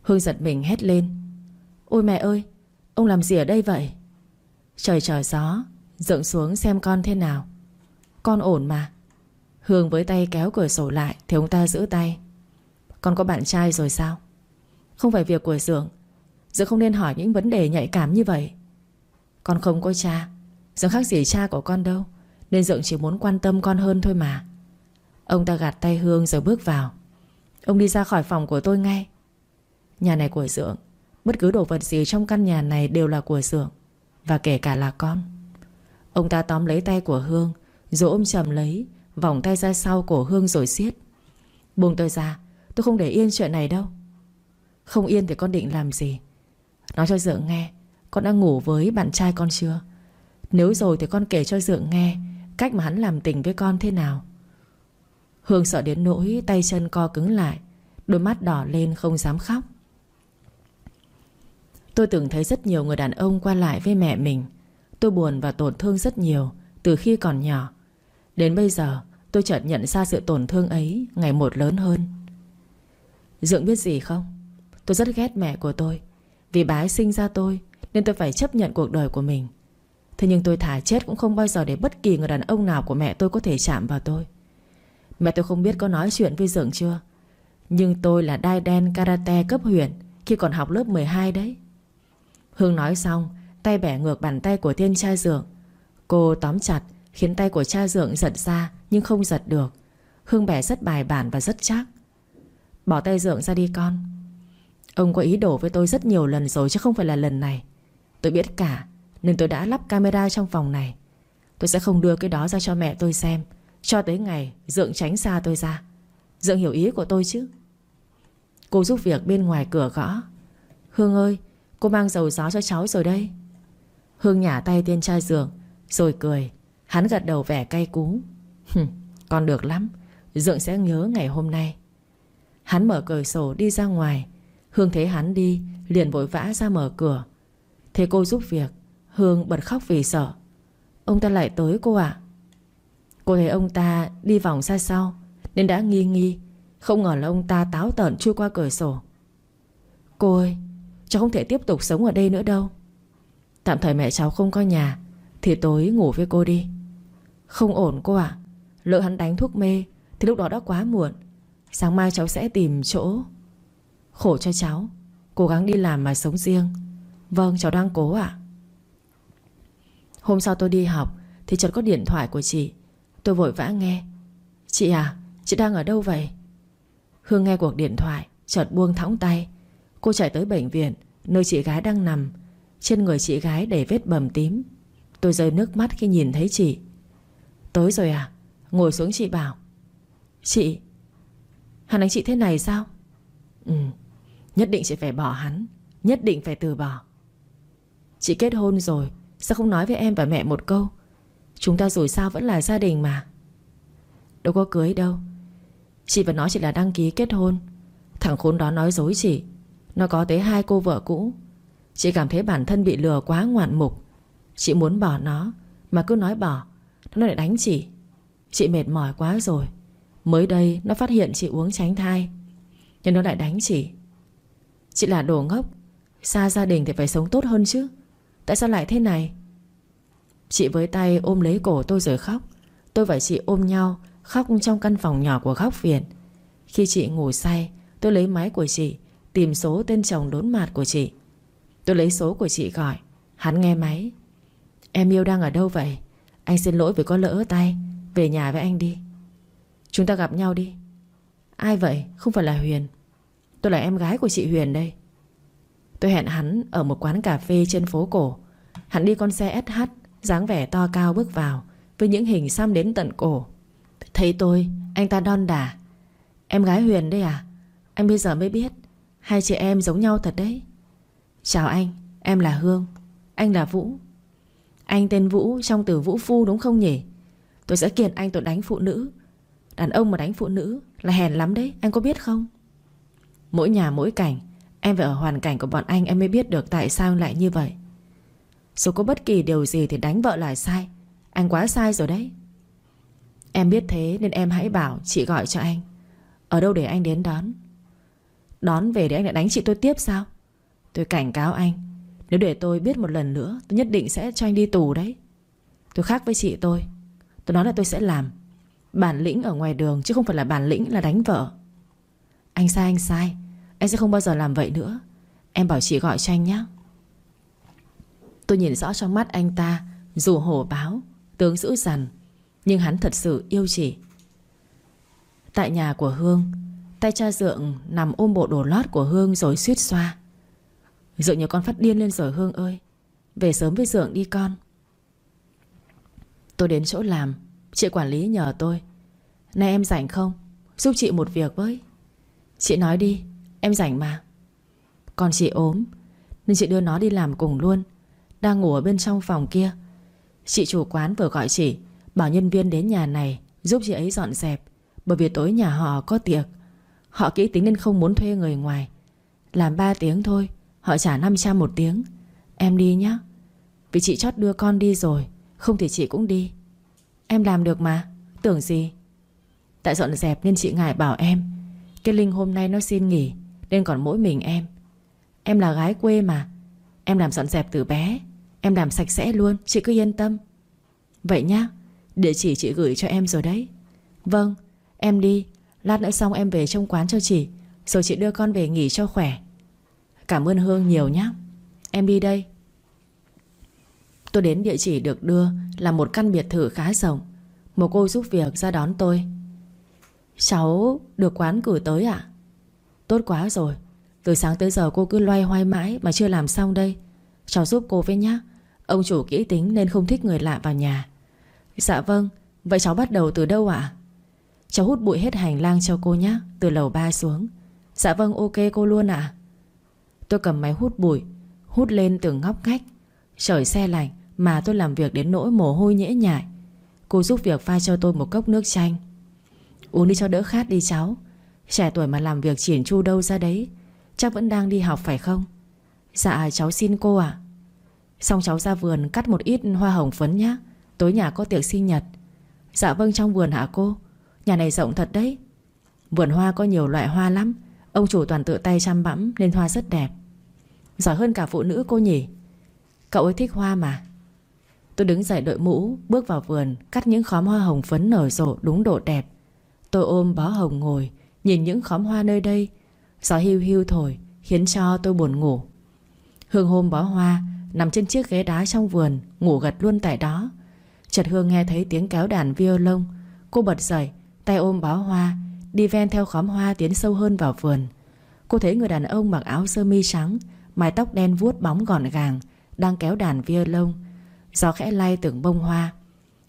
Hương giật mình hét lên. Ôi mẹ ơi Ông làm gì ở đây vậy? Trời trời gió, Dựng xuống xem con thế nào. Con ổn mà. Hương với tay kéo cửa sổ lại Thì ông ta giữ tay. Con có bạn trai rồi sao? Không phải việc của Dượng. Dượng không nên hỏi những vấn đề nhạy cảm như vậy. Con không có cha. Dượng khác gì cha của con đâu. Nên Dượng chỉ muốn quan tâm con hơn thôi mà. Ông ta gạt tay Hương rồi bước vào. Ông đi ra khỏi phòng của tôi ngay. Nhà này của Dượng Bất cứ đồ vật gì trong căn nhà này đều là của Dượng, Và kể cả là con. Ông ta tóm lấy tay của Hương, Rồi ôm chầm lấy, Vòng tay ra sau cổ Hương rồi siết. Buông tôi ra, Tôi không để yên chuyện này đâu. Không yên thì con định làm gì? Nói cho Dượng nghe, Con đã ngủ với bạn trai con chưa? Nếu rồi thì con kể cho Dượng nghe, Cách mà hắn làm tình với con thế nào? Hương sợ đến nỗi Tay chân co cứng lại, Đôi mắt đỏ lên không dám khóc. Tôi từng thấy rất nhiều người đàn ông qua lại với mẹ mình. Tôi buồn và tổn thương rất nhiều, Từ khi còn nhỏ. Đến bây giờ, tôi chợt nhận ra sự tổn thương ấy Ngày một lớn hơn. Dượng biết gì không? Tôi rất ghét mẹ của tôi. Vì bà ấy sinh ra tôi, Nên tôi phải chấp nhận cuộc đời của mình. Thế nhưng tôi thả chết cũng không bao giờ để bất kỳ người đàn ông nào của mẹ tôi có thể chạm vào tôi. Mẹ tôi không biết có nói chuyện với Dượng chưa? Nhưng tôi là đai đen karate cấp huyện Khi còn học lớp 12 đấy. Hương nói xong, Tay bẻ ngược bàn tay của thiên cha Dượng. Cô tóm chặt, Khiến tay của cha Dượng giật ra Nhưng không giật được. Hương bẻ rất bài bản và rất chắc. Bỏ tay Dượng ra đi con. Ông có ý đồ với tôi rất nhiều lần rồi Chứ không phải là lần này. Tôi biết cả, Nên tôi đã lắp camera trong phòng này. Tôi sẽ không đưa cái đó ra cho mẹ tôi xem. Cho tới ngày Dượng tránh xa tôi ra. Dượng hiểu ý của tôi chứ? Cô giúp việc bên ngoài cửa gõ. Hương ơi Cô mang dầu gió cho cháu rồi đây. Hương nhả tay tiên trai giường Rồi cười. Hắn gật đầu vẻ cay cú. Con được lắm. Dượng sẽ nhớ ngày hôm nay. Hắn mở cửa sổ đi ra ngoài. Hương thấy hắn đi, Liền vội vã ra mở cửa. Thế cô giúp việc. Hương bật khóc vì sợ. Ông ta lại tới cô ạ. Cô thấy ông ta đi vòng ra sau, Nên đã nghi nghi. Không ngờ là ông ta táo tợn chui qua cửa sổ. Cô ơi Cháu không thể tiếp tục sống ở đây nữa đâu. Tạm thời mẹ cháu không có nhà, Thì tối ngủ với cô đi. Không ổn cô ạ. Lỡ hắn đánh thuốc mê, Thì lúc đó đã quá muộn. Sáng mai cháu sẽ tìm chỗ Khổ cho cháu. Cố gắng đi làm mà sống riêng. Vâng cháu đang cố ạ. Hôm sau tôi đi học, Thì chợt có điện thoại của chị. Tôi vội vã nghe. Chị à chị đang ở đâu vậy? Hương nghe cuộc điện thoại, Chợt buông thõng tay. Cô chạy tới bệnh viện, Nơi chị gái đang nằm. Trên người chị gái đầy vết bầm tím. Tôi rơi nước mắt khi nhìn thấy chị. Tới rồi à? Ngồi xuống chị bảo. Chị Hắn đánh chị thế này sao? Ừ Nhất định chị phải bỏ hắn, Nhất định phải từ bỏ. Chị kết hôn rồi, Sao không nói với em và mẹ một câu? Chúng ta rồi sao vẫn là gia đình mà. Đâu có cưới đâu. Chị vẫn nói chị là đăng ký kết hôn. Thằng khốn đó nói dối chị. Nó có tới hai cô vợ cũ. Chị cảm thấy bản thân bị lừa quá ngoạn mục. Chị muốn bỏ nó, Mà cứ nói bỏ, Nó lại đánh chị. Chị mệt mỏi quá rồi. Mới đây, nó phát hiện chị uống tránh thai, Nhưng nó lại đánh chị. Chị là đồ ngốc, Xa gia đình thì phải sống tốt hơn chứ. Tại sao lại thế này? Chị với tay ôm lấy cổ tôi rồi khóc. Tôi và chị ôm nhau, Khóc trong căn phòng nhỏ của góc viện. Khi chị ngủ say, Tôi lấy máy của chị Tìm số tên chồng đốn mạt của chị. Tôi lấy số của chị gọi. Hắn nghe máy. Em yêu đang ở đâu vậy? Anh xin lỗi vì có lỡ tay. Về nhà với anh đi. Chúng ta gặp nhau đi. Ai vậy? Không phải là Huyền. Tôi là em gái của chị Huyền đây. Tôi hẹn hắn ở một quán cà phê trên phố cổ. Hắn đi con xe SH dáng vẻ to cao bước vào, Với những hình xăm đến tận cổ. Thấy tôi, Anh ta đon đả. Em gái Huyền đây à? Anh bây giờ mới biết Hai chị em giống nhau thật đấy. Chào anh, Em là Hương, Anh là Vũ. Anh tên Vũ, trong từ Vũ Phu đúng không nhỉ? Tôi sẽ kiện anh tội đánh phụ nữ. Đàn ông mà đánh phụ nữ Là hèn lắm đấy, Anh có biết không? Mỗi nhà mỗi cảnh, Em phải ở hoàn cảnh của bọn anh Em mới biết được tại sao lại như vậy. Dù có bất kỳ điều gì thì đánh vợ là sai, Anh quá sai rồi đấy. Em biết thế nên em hãy bảo chị gọi cho anh. Ở đâu để anh đến đón? Đón về để anh lại đánh chị tôi tiếp sao? Tôi cảnh cáo anh, Nếu để tôi biết một lần nữa, Tôi nhất định sẽ cho anh đi tù đấy. Tôi khác với chị tôi Tôi nói là tôi sẽ làm. Bản lĩnh ở ngoài đường chứ không phải là bản lĩnh là đánh vợ. Anh sai anh sai. Anh sẽ không bao giờ làm vậy nữa. Em bảo chị gọi cho anh nhé Tôi nhìn rõ trong mắt anh ta, Dù hổ báo, Tướng dữ dằn, Nhưng hắn thật sự yêu chị. Tại nhà của Hương Tay cha Dượng nằm ôm bộ đồ lót của Hương rồi suýt xoa. Dượng nhớ con phát điên lên rồi, Hương ơi, Về sớm với Dượng đi con. Tôi đến chỗ làm, Chị quản lý nhờ tôi. Này em rảnh không? Giúp chị một việc với. Chị nói đi, Em rảnh mà. Còn chị ốm, Nên chị đưa nó đi làm cùng luôn. Đang ngủ ở bên trong phòng kia. Chị chủ quán vừa gọi chị, Bảo nhân viên đến nhà này Giúp chị ấy dọn dẹp, Bởi vì tối nhà họ có tiệc. Họ kỹ tính nên không muốn thuê người ngoài. Làm 3 tiếng thôi, Họ trả 500 một tiếng. Em đi nhé Vì chị chót đưa con đi rồi, Không thì chị cũng đi. Em làm được mà, Tưởng gì? Tại dọn dẹp nên chị ngài bảo em, Cái Linh hôm nay nó xin nghỉ, Nên còn mỗi mình em. Em là gái quê mà, Em làm dọn dẹp từ bé, Em làm sạch sẽ luôn, Chị cứ yên tâm. Vậy nhá, Địa chỉ chị gửi cho em rồi đấy. Vâng Em đi. Lát nữa xong em về trong quán cho chị, Rồi chị đưa con về nghỉ cho khỏe. Cảm ơn Hương nhiều nhé Em đi đây. Tôi đến địa chỉ được đưa Là một căn biệt thự khá rộng. Một cô giúp việc ra đón tôi. Cháu được quán cử tới ạ. Tốt quá rồi. Từ sáng tới giờ cô cứ loay hoay mãi Mà chưa làm xong đây. Cháu giúp cô với nhá. Ông chủ kỹ tính nên không thích người lạ vào nhà. Dạ vâng. Vậy cháu bắt đầu từ đâu ạ? Cháu hút bụi hết hành lang cho cô nhé. Từ lầu 3 xuống. Dạ vâng ok cô luôn ạ. Tôi cầm máy hút bụi, Hút lên từng ngóc ngách. Trời xe lạnh mà tôi làm việc đến nỗi mồ hôi nhễ nhại. Cô giúp việc pha cho tôi một cốc nước chanh. Uống đi cho đỡ khát đi cháu. Trẻ tuổi mà làm việc triển chu đâu ra đấy. Chắc vẫn đang đi học phải không? Dạ cháu xin cô ạ. Xong cháu ra vườn cắt một ít hoa hồng phấn nhé Tối nhà có tiệc sinh nhật. Dạ vâng trong vườn hả cô? Nhà này rộng thật đấy. Vườn hoa có nhiều loại hoa lắm. Ông chủ toàn tự tay chăm bẵm nên hoa rất đẹp. Giỏi hơn cả phụ nữ cô nhỉ. Cậu ấy thích hoa mà. Tôi đứng dậy đội mũ, Bước vào vườn, Cắt những khóm hoa hồng phấn nở rộ đúng độ đẹp. Tôi ôm bó hồng ngồi, Nhìn những khóm hoa nơi đây. Gió hưu hưu thổi, Khiến cho tôi buồn ngủ. Hương hôm bó hoa, Nằm trên chiếc ghế đá trong vườn, Ngủ gật luôn tại đó. Chợt Hương nghe thấy tiếng kéo đàn violon. Cô bật dậy Tay ôm bó hoa, Đi ven theo khóm hoa tiến sâu hơn vào vườn. Cô thấy người đàn ông mặc áo sơ mi trắng, Mái tóc đen vuốt bóng gọn gàng, Đang kéo đàn violon Gió khẽ lay từng bông hoa.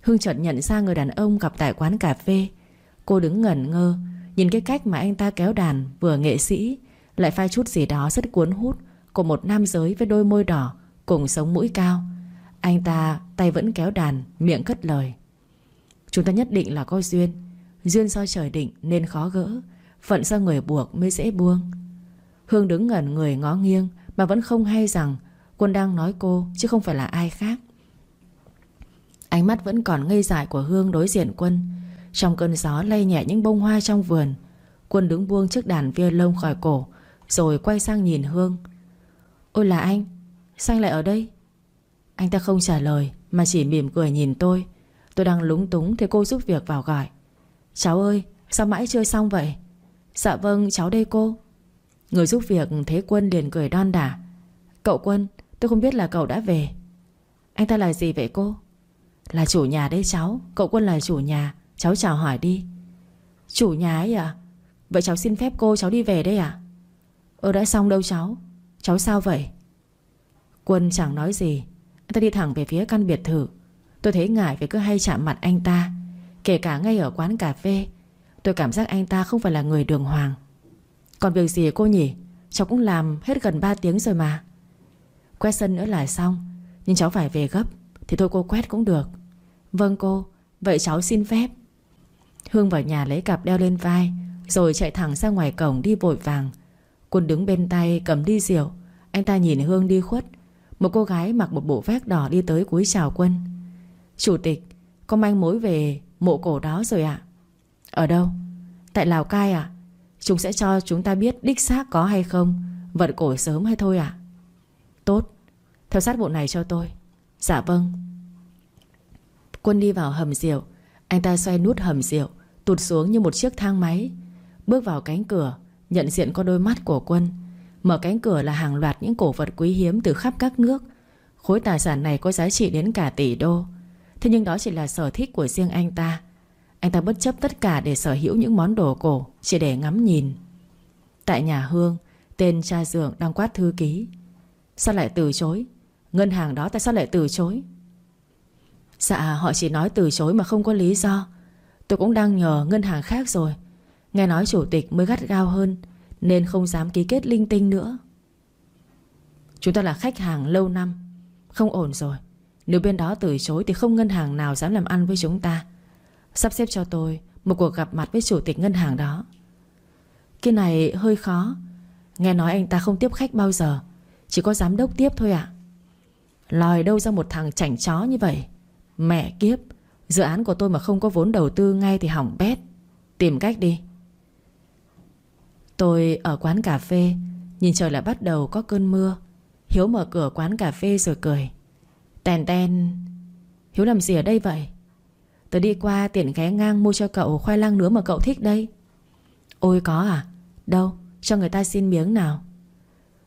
Hương chợt nhận ra người đàn ông gặp tại quán cà phê. Cô đứng ngẩn ngơ, Nhìn cái cách mà anh ta kéo đàn Vừa nghệ sĩ, Lại phai chút gì đó rất cuốn hút Của một nam giới với đôi môi đỏ Cùng sống mũi cao. Anh ta tay vẫn kéo đàn, Miệng cất lời. Chúng ta nhất định là có duyên. Duyên do trời định nên khó gỡ, Phận do người buộc mới dễ buông. Hương đứng ngẩn người ngó nghiêng Mà vẫn không hay rằng Quân đang nói cô chứ không phải là ai khác. Ánh mắt vẫn còn ngây dại của Hương đối diện Quân. Trong cơn gió lay nhẹ những bông hoa trong vườn, Quân đứng buông chiếc đàn violon khỏi cổ Rồi quay sang nhìn Hương. Ôi là anh, Sao anh lại ở đây? Anh ta không trả lời Mà chỉ mỉm cười nhìn tôi. Tôi đang lúng túng thì cô giúp việc vào gọi. Cháu ơi, sao mãi chưa xong vậy? Dạ vâng cháu đây cô. Người giúp việc thế Quân liền cười đon đả. Cậu Quân, tôi không biết là cậu đã về. Anh ta là gì vậy cô? Là chủ nhà đấy cháu. Cậu Quân là chủ nhà. Cháu chào hỏi đi. Chủ nhà ấy à? Vậy cháu xin phép cô, cháu đi về đây à? Ơ đã xong đâu cháu. Cháu sao vậy? Quân chẳng nói gì. Anh ta đi thẳng về phía căn biệt thự. Tôi thấy ngại vì cứ hay chạm mặt anh ta. Kể cả ngay ở quán cà phê, Tôi cảm giác anh ta không phải là người đường hoàng. Còn việc gì cô nhỉ? Cháu cũng làm hết gần 3 tiếng rồi mà. Quét sân nữa là xong, Nhưng cháu phải về gấp, Thì thôi cô quét cũng được. Vâng cô, Vậy cháu xin phép. Hương vào nhà lấy cặp đeo lên vai, Rồi chạy thẳng ra ngoài cổng đi vội vàng. Quân đứng bên tay cầm đi rượu, Anh ta nhìn Hương đi khuất. Một cô gái mặc một bộ vest đỏ đi tới cúi chào Quân. Chủ tịch, Có manh mối về mộ cổ đó rồi ạ. Ở đâu? Tại Lào Cai à? Chúng sẽ cho chúng ta biết đích xác có hay không Vật cổ sớm hay thôi ạ. Tốt. Theo sát bộ này cho tôi. Dạ vâng. Quân đi vào hầm rượu. Anh ta xoay nút hầm rượu, Tụt xuống như một chiếc thang máy. Bước vào cánh cửa, Nhận diện có đôi mắt của quân. Mở cánh cửa là hàng loạt những cổ vật quý hiếm từ khắp các nước. Khối tài sản này có giá trị đến cả tỷ đô. Thế nhưng đó chỉ là sở thích của riêng anh ta. Anh ta bất chấp tất cả để sở hữu những món đồ cổ, Chỉ để ngắm nhìn. Tại nhà Hương, Tên cha dượng đang quát thư ký. Sao lại từ chối? Ngân hàng đó tại sao lại từ chối? Dạ họ chỉ nói từ chối mà không có lý do. Tôi cũng đang nhờ ngân hàng khác rồi. Nghe nói chủ tịch mới gắt gao hơn, Nên không dám ký kết linh tinh nữa. Chúng ta là khách hàng lâu năm, Không ổn rồi. Nếu bên đó từ chối Thì không ngân hàng nào dám làm ăn với chúng ta. Sắp xếp cho tôi Một cuộc gặp mặt với chủ tịch ngân hàng đó. Cái này hơi khó. Nghe nói anh ta không tiếp khách bao giờ. Chỉ có giám đốc tiếp thôi ạ. À? Lòi đâu ra một thằng chảnh chó như vậy? Mẹ kiếp, Dự án của tôi mà không có vốn đầu tư ngay thì hỏng bét. Tìm cách đi. Tôi ở quán cà phê, Nhìn trời lại bắt đầu có cơn mưa. Hiếu mở cửa quán cà phê rồi cười. Tèn tèn. Hiếu làm gì ở đây vậy? Tôi đi qua tiện ghé ngang mua cho cậu khoai lang nướng mà cậu thích đây Ôi có à? Đâu? Cho người ta xin miếng nào?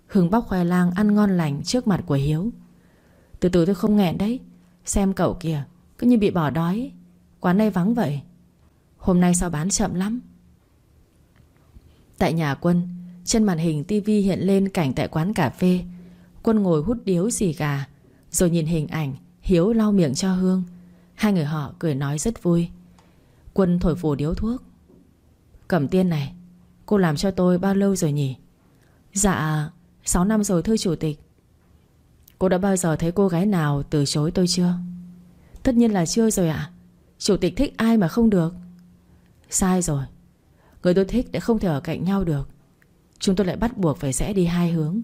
Hưng bóc khoai lang ăn ngon lành trước mặt của Hiếu. Từ từ tôi không nghẹn đấy. Xem cậu kìa, Cứ như bị bỏ đói. Quán này vắng vậy. Hôm nay sao bán chậm lắm? Tại nhà quân, Trên màn hình tivi hiện lên cảnh tại quán cà phê. Quân ngồi hút điếu xì gà. Rồi nhìn hình ảnh, Hiếu lau miệng cho Hương. Hai người họ cười nói rất vui. Quân thổi phù điếu thuốc. Cẩm tiên này, Cô làm cho tôi bao lâu rồi nhỉ? Dạ 6 năm rồi thưa chủ tịch. Cô đã bao giờ thấy cô gái nào từ chối tôi chưa? Tất nhiên là chưa rồi ạ. Chủ tịch thích ai mà không được? Sai rồi. Người tôi thích đã không thể ở cạnh nhau được. Chúng tôi lại bắt buộc phải sẽ đi hai hướng.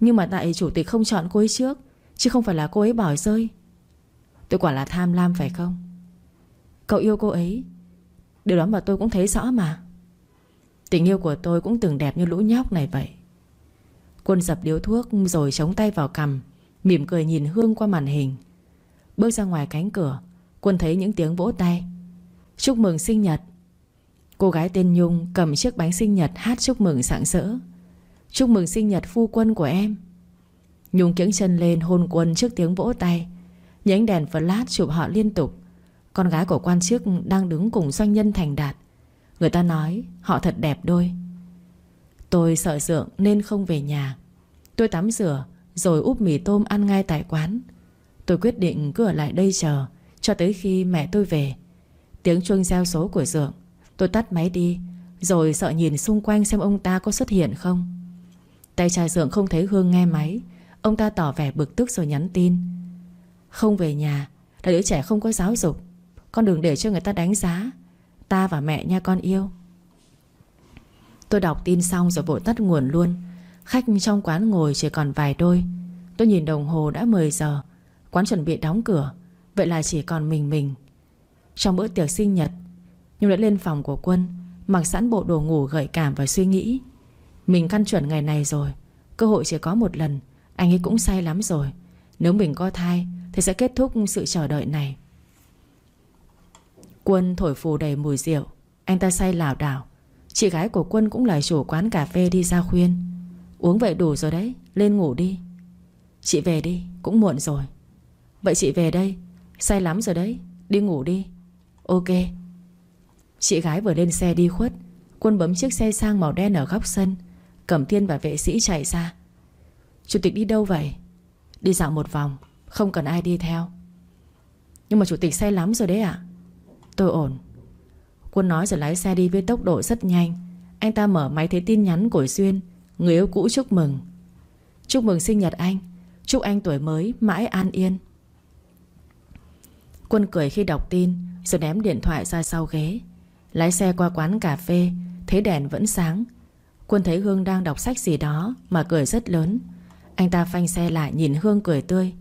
Nhưng mà tại chủ tịch không chọn cô ấy trước Chứ không phải là cô ấy bỏ rơi. Tôi quả là tham lam phải không? Cậu yêu cô ấy. Điều đó mà tôi cũng thấy rõ mà. Tình yêu của tôi cũng từng đẹp như lũ nhóc này vậy. Quân dập điếu thuốc rồi chống tay vào cằm, Mỉm cười nhìn Hương qua màn hình. Bước ra ngoài cánh cửa, Quân thấy những tiếng vỗ tay. Chúc mừng sinh nhật. Cô gái tên Nhung cầm chiếc bánh sinh nhật hát chúc mừng sảng sỡ. Chúc mừng sinh nhật phu quân của em. Nhung kiếng chân lên hôn quân trước tiếng vỗ tay. Những đèn flash chụp họ liên tục. Con gái của quan chức đang đứng cùng doanh nhân thành đạt. Người ta nói, họ thật đẹp đôi. Tôi sợ dượng nên không về nhà. Tôi tắm rửa, Rồi úp mì tôm ăn ngay tại quán. Tôi quyết định cứ ở lại đây chờ, Cho tới khi mẹ tôi về. Tiếng chuông gieo số của dượng. Tôi tắt máy đi, Rồi sợ nhìn xung quanh xem ông ta có xuất hiện không. Tay trà dượng không thấy Hương nghe máy. Ông ta tỏ vẻ bực tức rồi nhắn tin. Không về nhà, Là đứa trẻ không có giáo dục. Con đừng để cho người ta đánh giá. Ta và mẹ nha con yêu. Tôi đọc tin xong rồi vội tắt nguồn luôn. Khách trong quán ngồi chỉ còn vài đôi. Tôi nhìn đồng hồ đã 10 giờ. Quán chuẩn bị đóng cửa. Vậy là chỉ còn mình mình. Trong bữa tiệc sinh nhật, Nhung đã lên phòng của Quân, Mặc sẵn bộ đồ ngủ gợi cảm và suy nghĩ. Mình căn chuẩn ngày này rồi. Cơ hội chỉ có một lần. Anh ấy cũng say lắm rồi. Nếu mình có thai, Thì sẽ kết thúc sự chờ đợi này. Quân thổi phù đầy mùi rượu. Anh ta say lảo đảo. Chị gái của Quân cũng là chủ quán cà phê đi ra khuyên. Uống vậy đủ rồi đấy, Lên ngủ đi. Chị về đi, cũng muộn rồi. Vậy chị về đây, Say lắm rồi đấy, Đi ngủ đi. Ok. Chị gái vừa lên xe đi khuất, Quân bấm chiếc xe sang màu đen ở góc sân. Cẩm thiên và vệ sĩ chạy ra. Chủ tịch đi đâu vậy? Đi dạo một vòng, Không cần ai đi theo. Nhưng mà chủ tịch say lắm rồi đấy ạ. Tôi ổn. Quân nói rồi lái xe đi với tốc độ rất nhanh. Anh ta mở máy thấy tin nhắn của Duyên, Người yêu cũ chúc mừng. Chúc mừng sinh nhật anh, Chúc anh tuổi mới mãi an yên. Quân cười khi đọc tin, Rồi ném điện thoại ra sau ghế. Lái xe qua quán cà phê, Thấy đèn vẫn sáng. Quân thấy Hương đang đọc sách gì đó Mà cười rất lớn. Anh ta phanh xe lại nhìn Hương cười tươi.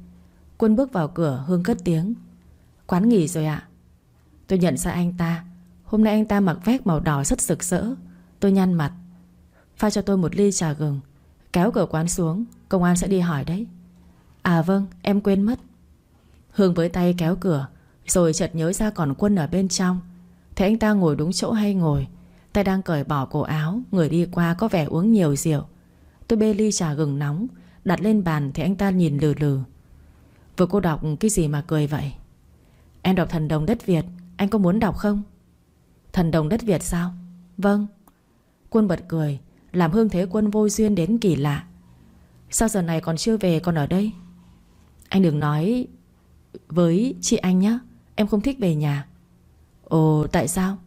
Quân bước vào cửa, Hương cất tiếng. Quán nghỉ rồi ạ. Tôi nhận ra anh ta. Hôm nay anh ta mặc vest màu đỏ rất rực rỡ. Tôi nhăn mặt. Pha cho tôi một ly trà gừng. Kéo cửa quán xuống, Công an sẽ đi hỏi đấy. À vâng em quên mất. Hương với tay kéo cửa, Rồi chợt nhớ ra còn quân ở bên trong. Thấy anh ta ngồi đúng chỗ hay ngồi, Tay đang cởi bỏ cổ áo, Người đi qua có vẻ uống nhiều rượu. Tôi bê ly trà gừng nóng Đặt lên bàn thì anh ta nhìn lừ lừ. Vừa cô đọc cái gì mà cười vậy? Em đọc thần đồng đất Việt, Anh có muốn đọc không? Thần đồng đất Việt sao? Vâng. Quân bật cười, Làm hương thế quân vô duyên đến kỳ lạ. Sao giờ này còn chưa về, còn ở đây? Anh đừng nói Với chị anh nhé Em không thích về nhà. Ồ, tại sao?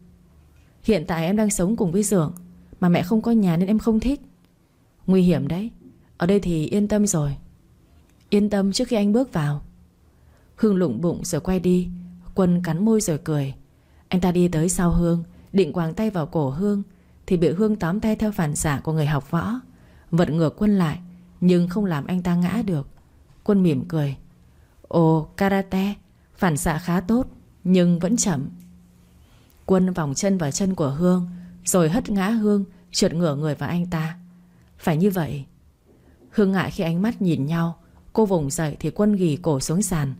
Hiện tại em đang sống cùng với Dượng, Mà mẹ không có nhà nên em không thích. Nguy hiểm đấy. Ở đây thì yên tâm rồi. Yên tâm trước khi anh bước vào. Hương lụng bụng rồi quay đi Quân cắn môi rồi cười. Anh ta đi tới sau Hương, Định quàng tay vào cổ Hương, Thì bị Hương tóm tay theo phản xạ của người học võ. Vật ngược quân lại, Nhưng không làm anh ta ngã được. Quân mỉm cười. Ồ, karate, Phản xạ khá tốt, Nhưng vẫn chậm. Quân vòng chân vào chân của Hương, Rồi hất ngã Hương, Trượt ngửa người vào anh ta. Phải như vậy Hương ngại khi ánh mắt nhìn nhau, Cô vùng dậy thì quân ghi cổ xuống sàn.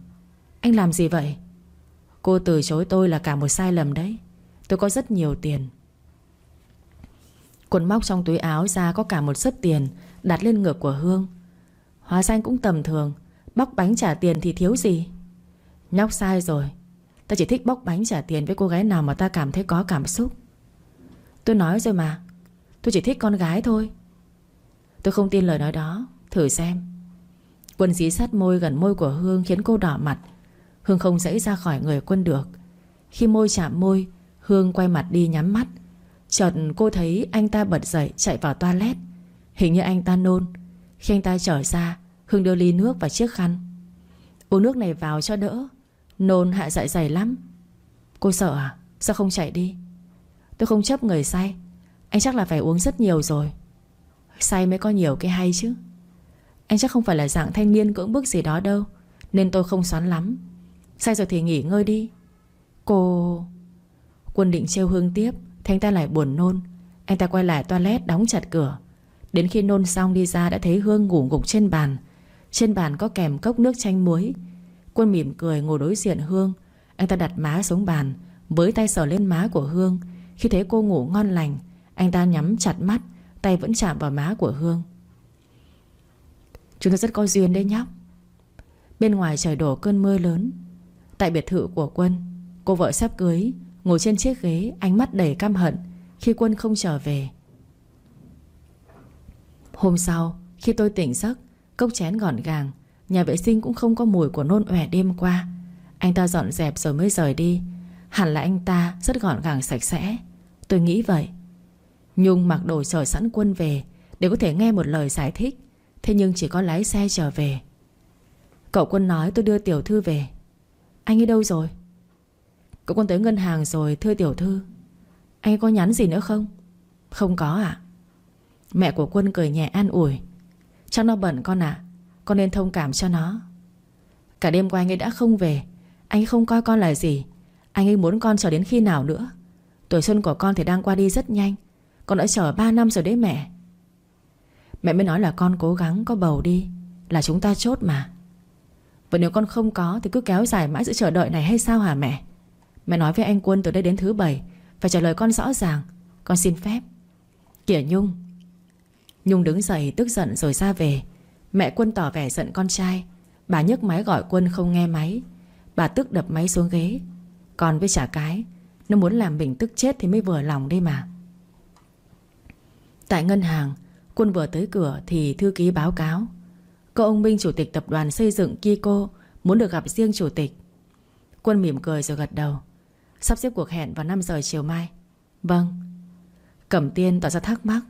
Anh làm gì vậy? Cô từ chối tôi là cả một sai lầm đấy. Tôi có rất nhiều tiền. Quân móc trong túi áo ra có cả một sấp tiền Đặt lên ngực của Hương. Hóa xanh cũng tầm thường, Bóc bánh trả tiền thì thiếu gì? Nhóc sai rồi, Ta chỉ thích bóc bánh trả tiền với cô gái nào mà ta cảm thấy có cảm xúc. Tôi nói rồi mà, Tôi chỉ thích con gái thôi. Tôi không tin lời nói đó. Thử xem. Quân dí sát môi gần môi của Hương khiến cô đỏ mặt. Hương không dãy ra khỏi người quân được. Khi môi chạm môi, Hương quay mặt đi nhắm mắt. Chợt cô thấy anh ta bật dậy chạy vào toilet. Hình như anh ta nôn. Khi anh ta trở ra, Hương đưa ly nước và chiếc khăn. Uống nước này vào cho đỡ. Nôn hạ dạ dày lắm. Cô sợ à? Sao không chạy đi? Tôi không chấp người say. Anh chắc là phải uống rất nhiều rồi. Say mới có nhiều cái hay chứ. Anh chắc không phải là dạng thanh niên cưỡng bức gì đó đâu, Nên tôi không xoắn lắm. Say rồi thì nghỉ ngơi đi. Cô... Quân định trêu Hương tiếp, thanh ta lại buồn nôn. Anh ta quay lại toilet đóng chặt cửa. Đến khi nôn xong đi ra đã thấy Hương ngủ gục trên bàn. Trên bàn có kèm cốc nước chanh muối. Quân mỉm cười ngồi đối diện Hương. Anh ta đặt má xuống bàn, Với tay sờ lên má của Hương. Khi thấy cô ngủ ngon lành, Anh ta nhắm chặt mắt Tay vẫn chạm vào má của Hương. Chúng ta rất có duyên đấy nhóc. Bên ngoài trời đổ cơn mưa lớn. Tại biệt thự của Quân, Cô vợ sắp cưới, Ngồi trên chiếc ghế, Ánh mắt đầy căm hận Khi Quân không trở về. Hôm sau, Khi tôi tỉnh giấc, Cốc chén gọn gàng, Nhà vệ sinh cũng không có mùi của nôn ẻ đêm qua. Anh ta dọn dẹp rồi mới rời đi. Hẳn là anh ta rất gọn gàng sạch sẽ. Tôi nghĩ vậy. Nhung mặc đồ sở sẵn quân về Để có thể nghe một lời giải thích. Thế nhưng chỉ có lái xe trở về. Cậu quân nói tôi đưa tiểu thư về. Anh ấy đâu rồi? Cậu quân tới ngân hàng rồi thưa tiểu thư. Anh ấy có nhắn gì nữa không? Không có ạ. Mẹ của quân cười nhẹ an ủi. Chắc nó bận con ạ. Con nên thông cảm cho nó. Cả đêm qua anh ấy đã không về. Anh ấy không coi con là gì. Anh ấy muốn con chờ đến khi nào nữa. Tuổi xuân của con thì đang qua đi rất nhanh. Con đã chờ 3 năm rồi đấy mẹ. Mẹ mới nói là con cố gắng, có bầu đi, Là chúng ta chốt mà. Vậy nếu con không có Thì cứ kéo dài mãi sự chờ đợi này hay sao hả mẹ? Mẹ nói với anh Quân từ đây đến thứ bảy, Phải trả lời con rõ ràng, Con xin phép. Kìa Nhung. Nhung đứng dậy tức giận rồi ra về. Mẹ Quân tỏ vẻ giận con trai. Bà nhấc máy gọi Quân không nghe máy. Bà tức đập máy xuống ghế. Còn với trả cái, Nó muốn làm mình tức chết thì mới vừa lòng đây mà. Tại ngân hàng, Quân vừa tới cửa thì thư ký báo cáo. Có ông Minh chủ tịch tập đoàn xây dựng Kiko Muốn được gặp riêng chủ tịch. Quân mỉm cười rồi gật đầu. Sắp xếp cuộc hẹn vào 5 giờ chiều mai. Vâng. Cẩm tiên tỏ ra thắc mắc.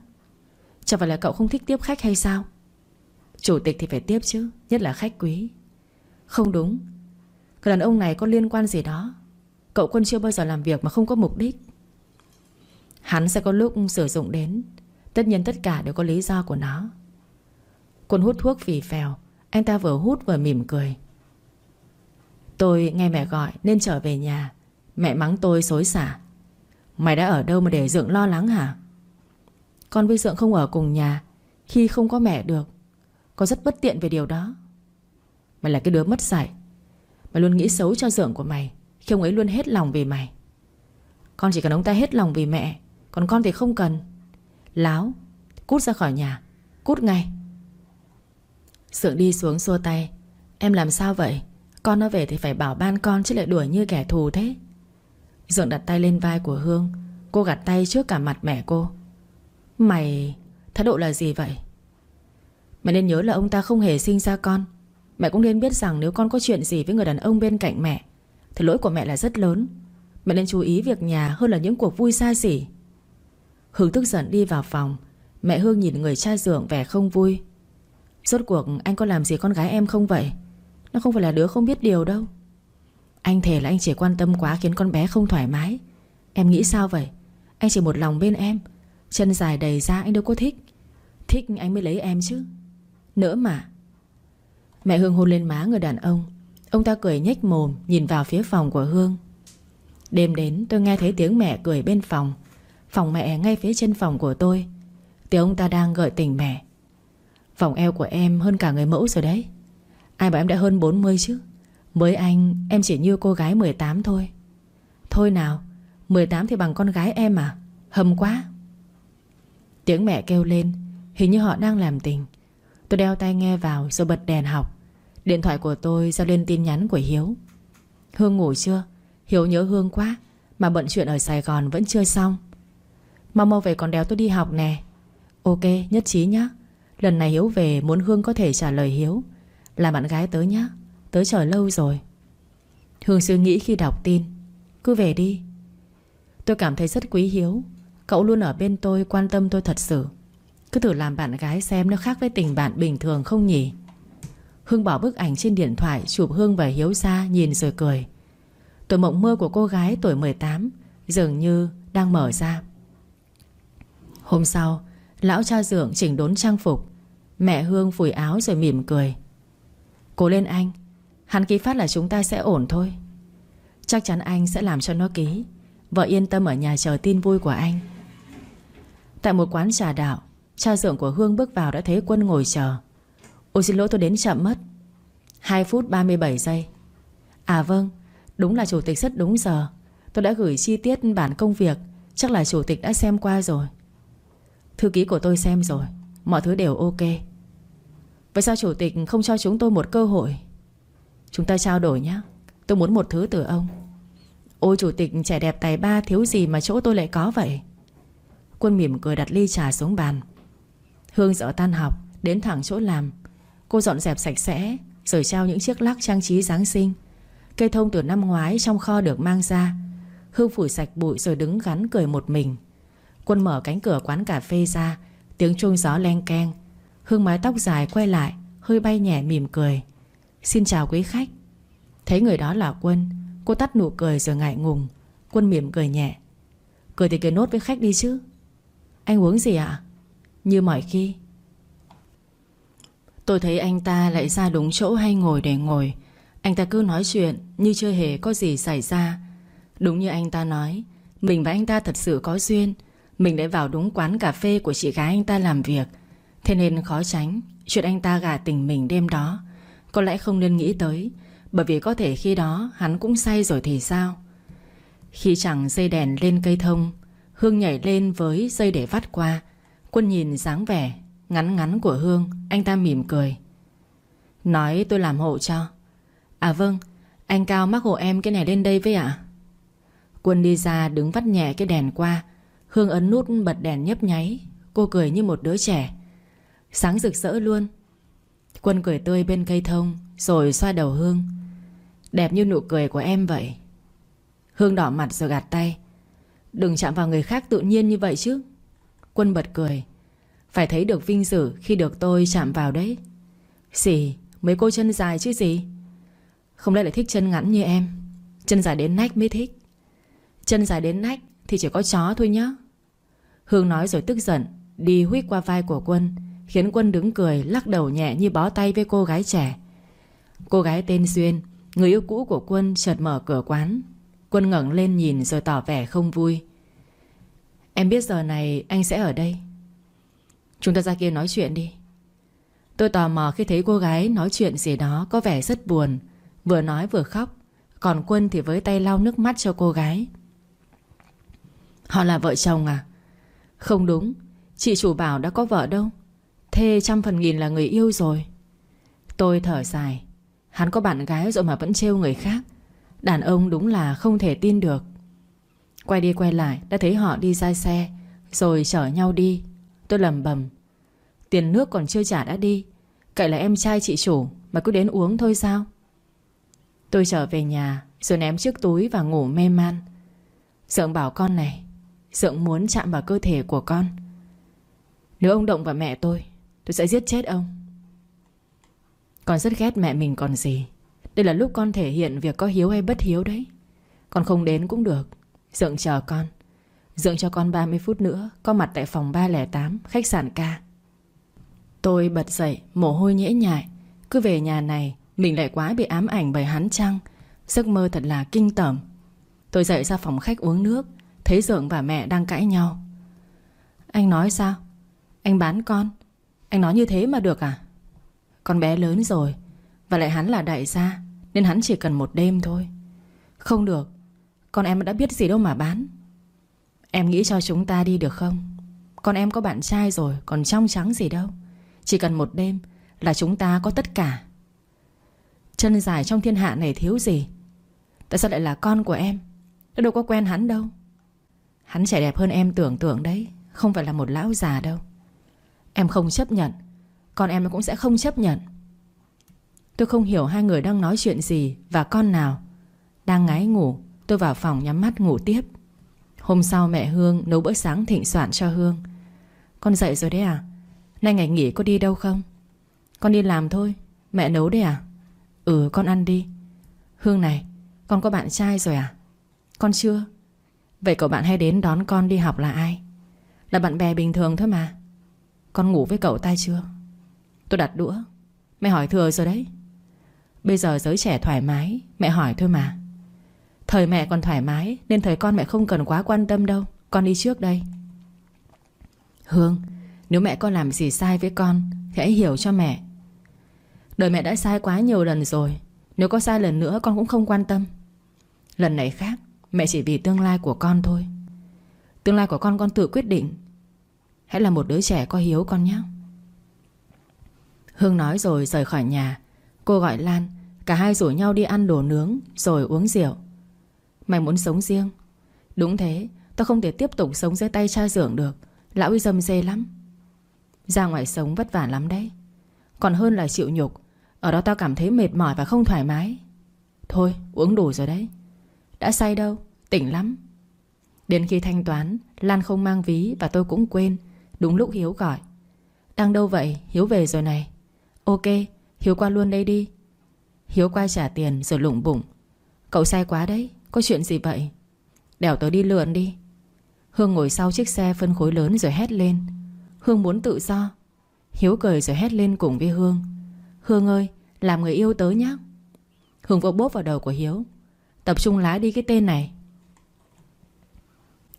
Chẳng phải là cậu không thích tiếp khách hay sao? Chủ tịch thì phải tiếp chứ, Nhất là khách quý. Không đúng. Cái đàn ông này có liên quan gì đó? Cậu quân chưa bao giờ làm việc mà không có mục đích. Hắn sẽ có lúc sử dụng đến. Tất nhiên tất cả đều có lý do của nó. Quân hút thuốc phì phèo, Anh ta vừa hút vừa mỉm cười. Tôi nghe mẹ gọi nên trở về nhà. Mẹ mắng tôi xối xả. Mày đã ở đâu mà để Dượng lo lắng hả? Con với Dượng không ở cùng nhà, Khi không có mẹ được, con rất bất tiện về điều đó. Mày là cái đứa mất dạy. Mày luôn nghĩ xấu cho dượng của mày, Khi ông ấy luôn hết lòng vì mày. Con chỉ cần ông ta hết lòng vì mẹ, Còn con thì không cần. Láo, Cút ra khỏi nhà, Cút ngay. Sượng đi xuống xua tay. Em làm sao vậy? Con nó về thì phải bảo ban con chứ lại đuổi như kẻ thù thế. Dượng đặt tay lên vai của Hương. Cô gạt tay trước cả mặt mẹ cô. Mày, Thái độ là gì vậy? Mày nên nhớ là ông ta không hề sinh ra con. Mẹ cũng nên biết rằng nếu con có chuyện gì với người đàn ông bên cạnh mẹ, Thì lỗi của mẹ là rất lớn. Mẹ nên chú ý việc nhà hơn là những cuộc vui xa xỉ. Hương tức giận đi vào phòng. Mẹ Hương nhìn người cha dưỡng vẻ không vui. Rốt cuộc anh có làm gì con gái em không vậy? Nó không phải là đứa không biết điều đâu. Anh thề là anh chỉ quan tâm quá khiến con bé không thoải mái. Em nghĩ sao vậy? Anh chỉ một lòng bên em. Chân dài đầy ra anh đâu có thích. Thích anh mới lấy em chứ. Nữa mà. Mẹ Hương hôn lên má người đàn ông. Ông ta cười nhếch mồm Nhìn vào phía phòng của Hương. Đêm đến tôi nghe thấy tiếng mẹ cười bên phòng. Phòng mẹ ngay phía trên phòng của tôi. Thì ông ta đang gợi tình mẹ. Vòng eo của em hơn cả người mẫu rồi đấy. Ai bảo em đã hơn 40 chứ? Với anh, em chỉ như cô gái 18 thôi. Thôi nào 18 thì bằng con gái em à? Hầm quá. Tiếng mẹ kêu lên, Hình như họ đang làm tình. Tôi đeo tai nghe vào rồi bật đèn học. Điện thoại của tôi giao lên tin nhắn của Hiếu. Hương ngủ chưa? Hiếu nhớ Hương quá, Mà bận chuyện ở Sài Gòn vẫn chưa xong. Mau mau về còn đéo tôi đi học nè. Ok, nhất trí nhá. Lần này Hiếu về, muốn Hương có thể trả lời Hiếu. Là bạn gái tớ nhá. Tớ chờ lâu rồi. Hương suy nghĩ khi đọc tin. Cứ về đi. Tôi cảm thấy rất quý Hiếu. Cậu luôn ở bên tôi, quan tâm tôi thật sự. Cứ thử làm bạn gái xem nó khác với tình bạn bình thường không nhỉ? Hương bỏ bức ảnh trên điện thoại, Chụp Hương và Hiếu ra, nhìn rồi cười. Tuổi mộng mơ của cô gái tuổi 18 Dường như đang mở ra. Hôm sau, Lão cha dượng chỉnh đốn trang phục, Mẹ Hương phủi áo rồi mỉm cười. Cố lên anh, Hắn ký phát là chúng ta sẽ ổn thôi. Chắc chắn anh sẽ làm cho nó ký. Vợ yên tâm ở nhà chờ tin vui của anh. Tại một quán trà đạo, Cha dượng của Hương bước vào đã thấy quân ngồi chờ. Ôi xin lỗi, tôi đến chậm mất. 2 phút 37 giây. À vâng Đúng là chủ tịch rất đúng giờ. Tôi đã gửi chi tiết bản công việc, Chắc là chủ tịch đã xem qua rồi. Thư ký của tôi xem rồi. Mọi thứ đều ok. Vậy sao chủ tịch không cho chúng tôi một cơ hội? Chúng ta trao đổi nhé Tôi muốn một thứ từ ông. Ôi, chủ tịch, trẻ đẹp tài ba Thiếu gì mà chỗ tôi lại có vậy? Quân mỉm cười đặt ly trà xuống bàn. Hương dở tan học, Đến thẳng chỗ làm. Cô dọn dẹp sạch sẽ, Rồi trao những chiếc lắc trang trí Giáng sinh. Cây thông từ năm ngoái trong kho được mang ra. Hương phủi sạch bụi rồi đứng gắn cười một mình. Quân mở cánh cửa quán cà phê ra. Tiếng chuông gió len keng. Hương mái tóc dài quay lại, Hơi bay nhẹ mỉm cười. Xin chào quý khách. Thấy người đó là Quân, Cô tắt nụ cười rồi ngại ngùng. Quân mỉm cười nhẹ. Cười thì cười nốt với khách đi chứ. Anh uống gì ạ? Như mọi khi. Tôi thấy anh ta lại ra đúng chỗ hay ngồi để ngồi. Anh ta cứ nói chuyện Như chưa hề có gì xảy ra. Đúng như anh ta nói, Mình và anh ta thật sự có duyên. Mình đã vào đúng quán cà phê của chị gái anh ta làm việc. Thế nên khó tránh, Chuyện anh ta gả tình mình đêm đó. Có lẽ không nên nghĩ tới, Bởi vì có thể khi đó hắn cũng say rồi thì sao? Khi chẳng dây đèn lên cây thông, Hương nhảy lên với dây để vắt qua. Quân nhìn dáng vẻ Ngắn ngắn của Hương, Anh ta mỉm cười. Nói tôi làm hộ cho. À vâng Anh Cao mắc hộ em cái này lên đây với ạ. Quân đi ra đứng vắt nhẹ cái đèn qua. Hương ấn nút bật đèn nhấp nháy. Cô cười như một đứa trẻ. Sáng rực rỡ luôn. Quân cười tươi bên cây thông, Rồi xoa đầu Hương. Đẹp như nụ cười của em vậy. Hương đỏ mặt rồi gạt tay. Đừng chạm vào người khác tự nhiên như vậy chứ. Quân bật cười. Phải thấy được vinh dự khi được tôi chạm vào đấy. Gì Mấy cô chân dài chứ gì? Không lẽ lại thích chân ngắn như em? Chân dài đến nách mới thích. Chân dài đến nách thì chỉ có chó thôi nhá. Hương nói rồi tức giận, Đi huyết qua vai của Quân, Khiến Quân đứng cười, lắc đầu nhẹ như bó tay với cô gái trẻ. Cô gái tên Duyên, Người yêu cũ của Quân, chợt mở cửa quán. Quân ngẩng lên nhìn rồi tỏ vẻ không vui. Em biết giờ này anh sẽ ở đây. Chúng ta ra kia nói chuyện đi. Tôi tò mò khi thấy cô gái nói chuyện gì đó Có vẻ rất buồn. Vừa nói vừa khóc, Còn Quân thì với tay lau nước mắt cho cô gái. Họ là vợ chồng à? Không đúng, Chị chủ bảo đã có vợ đâu. Thê trăm phần nghìn là người yêu rồi. Tôi thở dài. Hắn có bạn gái rồi mà vẫn trêu người khác. Đàn ông đúng là không thể tin được. Quay đi quay lại, Đã thấy họ đi ra xe, Rồi chở nhau đi. Tôi lầm bầm Tiền nước còn chưa trả đã đi. Cậy là em trai chị chủ, Mà cứ đến uống thôi sao? Tôi trở về nhà, Rồi ném chiếc túi và ngủ mê man. Dượng bảo con này. Dượng muốn chạm vào cơ thể của con. Nếu ông động vào mẹ tôi Tôi sẽ giết chết ông. Con rất ghét mẹ mình còn gì. Đây là lúc con thể hiện việc có hiếu hay bất hiếu đấy. Con không đến cũng được. Dượng chờ con. Dượng cho con 30 phút nữa, Có mặt tại phòng 308 Khách sạn ca Tôi bật dậy, Mồ hôi nhễ nhại. Cứ về nhà này, Mình lại quá bị ám ảnh bởi hắn chăng? Giấc mơ thật là kinh tởm. Tôi dậy ra phòng khách uống nước Thấy Dượng và mẹ đang cãi nhau. Anh nói sao? Anh bán con. Anh nói như thế mà được à? Con bé lớn rồi, Và lại hắn là đại gia, Nên hắn chỉ cần một đêm thôi. Không được, Con em đã biết gì đâu mà bán. Em nghĩ cho chúng ta đi được không? Con em có bạn trai rồi, Còn trong trắng gì đâu. Chỉ cần một đêm là chúng ta có tất cả. Chân dài trong thiên hạ này thiếu gì? Tại sao lại là con của em? Nó đâu có quen hắn đâu. Hắn trẻ đẹp hơn em tưởng tượng đấy. Không phải là một lão già đâu. Em không chấp nhận. Con em cũng sẽ không chấp nhận. Tôi không hiểu hai người đang nói chuyện gì Và con nào Đang ngái ngủ. Tôi vào phòng nhắm mắt ngủ tiếp. Hôm sau mẹ Hương nấu bữa sáng thịnh soạn cho Hương. Con dậy rồi đấy à? Nay ngày nghỉ có đi đâu không? Con đi làm thôi. Mẹ nấu đấy à? Ừ con ăn đi. Hương này, Con có bạn trai rồi à? Con chưa? Vậy cậu bạn hay đến đón con đi học là ai? Là bạn bè bình thường thôi mà. Con ngủ với cậu ta chưa? Tôi đặt đũa. Mẹ hỏi thừa rồi đấy. Bây giờ giới trẻ thoải mái, Mẹ hỏi thôi mà. Thời mẹ còn thoải mái, Nên thời con mẹ không cần quá quan tâm đâu. Con đi trước đây. Hương, Nếu mẹ con làm gì sai với con, Thì hãy hiểu cho mẹ. Đời mẹ đã sai quá nhiều lần rồi. Nếu có sai lần nữa, con cũng không quan tâm. Lần này khác Mẹ chỉ vì tương lai của con thôi. Tương lai của con con tự quyết định. Hãy là một đứa trẻ có hiếu con nhé. Hương nói rồi rời khỏi nhà. Cô gọi Lan. Cả hai rủ nhau đi ăn đồ nướng Rồi uống rượu. Mày muốn sống riêng. Đúng thế, Tao không thể tiếp tục sống dưới tay cha dưỡng được. Lão ấy dâm dê lắm. Ra ngoài sống vất vả lắm đấy. Còn hơn là chịu nhục. Ở đó tao cảm thấy mệt mỏi và không thoải mái. Thôi, uống đủ rồi đấy. Đã say đâu, Tỉnh lắm. Đến khi thanh toán, Lan không mang ví và tôi cũng quên, Đúng lúc Hiếu gọi. Đang đâu vậy? Hiếu về rồi này. Ok, Hiếu qua luôn đây đi. Hiếu qua trả tiền rồi lụng bụng. Cậu say quá đấy, Có chuyện gì vậy? Đèo tớ đi lượn đi. Hương ngồi sau chiếc xe phân khối lớn rồi hét lên. Hương muốn tự do. Hiếu cười rồi hét lên cùng với Hương. Hương ơi, làm người yêu tớ nhé Hương vỗ bốp vào đầu của Hiếu. Tập trung lái đi cái tên này.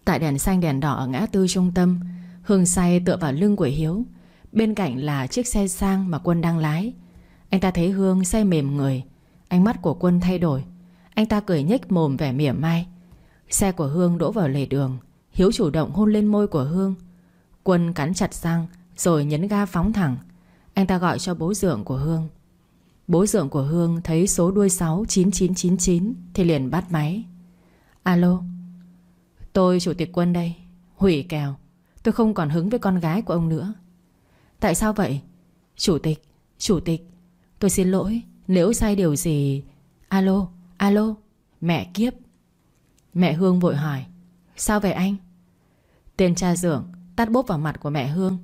Tại đèn xanh đèn đỏ ở ngã tư trung tâm, Hương say tựa vào lưng của Hiếu. Bên cạnh là chiếc xe sang mà Quân đang lái. Anh ta thấy Hương say mềm người. Ánh mắt của Quân thay đổi. Anh ta cười nhếch mồm vẻ mỉa mai. Xe của Hương đỗ vào lề đường. Hiếu chủ động hôn lên môi của Hương. Quân cắn chặt răng, Rồi nhấn ga phóng thẳng. Anh ta gọi cho bố dưỡng của Hương. Bố dượng của Hương thấy số đuôi 6 9999 Thì liền bắt máy. Alo, Tôi chủ tịch quân đây, Hủy kèo. Tôi không còn hứng với con gái của ông nữa. Tại sao vậy? Chủ tịch Chủ tịch, Tôi xin lỗi. Nếu sai điều gì, Alo Alo, Mẹ kiếp. Mẹ Hương vội hỏi, Sao vậy anh? Tên cha dưỡng Tắt bốp vào mặt của mẹ Hương.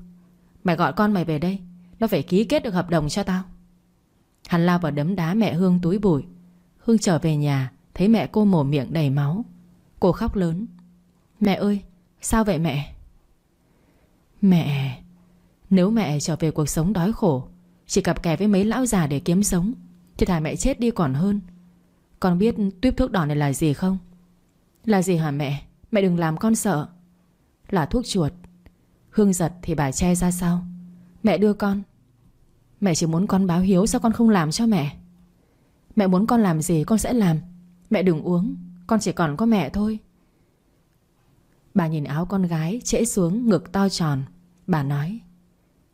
Mày gọi con mày về đây, Nó phải ký kết được hợp đồng cho tao. Hắn lao vào đấm đá mẹ Hương túi bụi. Hương trở về nhà, Thấy mẹ cô mổ miệng đầy máu. Cô khóc lớn. Mẹ ơi, sao vậy mẹ? Mẹ, Nếu mẹ trở về cuộc sống đói khổ, Chỉ cặp kè với mấy lão già để kiếm sống, Thì thà mẹ chết đi còn hơn. Con biết tuyếp thuốc đỏ này là gì không? Là gì hả mẹ? Mẹ đừng làm con sợ. Là thuốc chuột. Hương giật thì bà che ra sau Mẹ đưa con. Mẹ chỉ muốn con báo hiếu sao con không làm cho mẹ? Mẹ muốn con làm gì con sẽ làm. Mẹ đừng uống, Con chỉ còn có mẹ thôi. Bà nhìn áo con gái trễ xuống, ngực to tròn. Bà nói,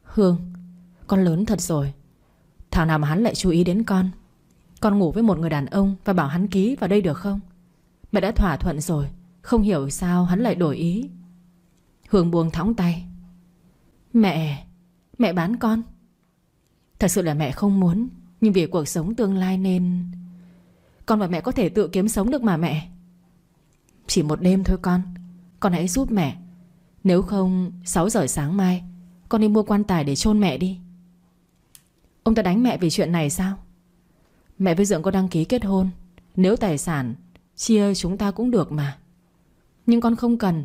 Hương, Con lớn thật rồi. Thảo nào mà hắn lại chú ý đến con? Con ngủ với một người đàn ông Và bảo hắn ký vào đây được không? Mẹ đã thỏa thuận rồi, Không hiểu sao hắn lại đổi ý. Hương buông thõng tay, Mẹ Mẹ bán con. Thật sự là mẹ không muốn, Nhưng vì cuộc sống tương lai nên Con và mẹ có thể tự kiếm sống được mà mẹ. Chỉ một đêm thôi con Con hãy giúp mẹ. Nếu không 6 giờ sáng mai, Con đi mua quan tài để chôn mẹ đi. Ông ta đánh mẹ vì chuyện này sao? Mẹ với Dượng có đăng ký kết hôn. Nếu tài sản Chia chúng ta cũng được mà. Nhưng con không cần,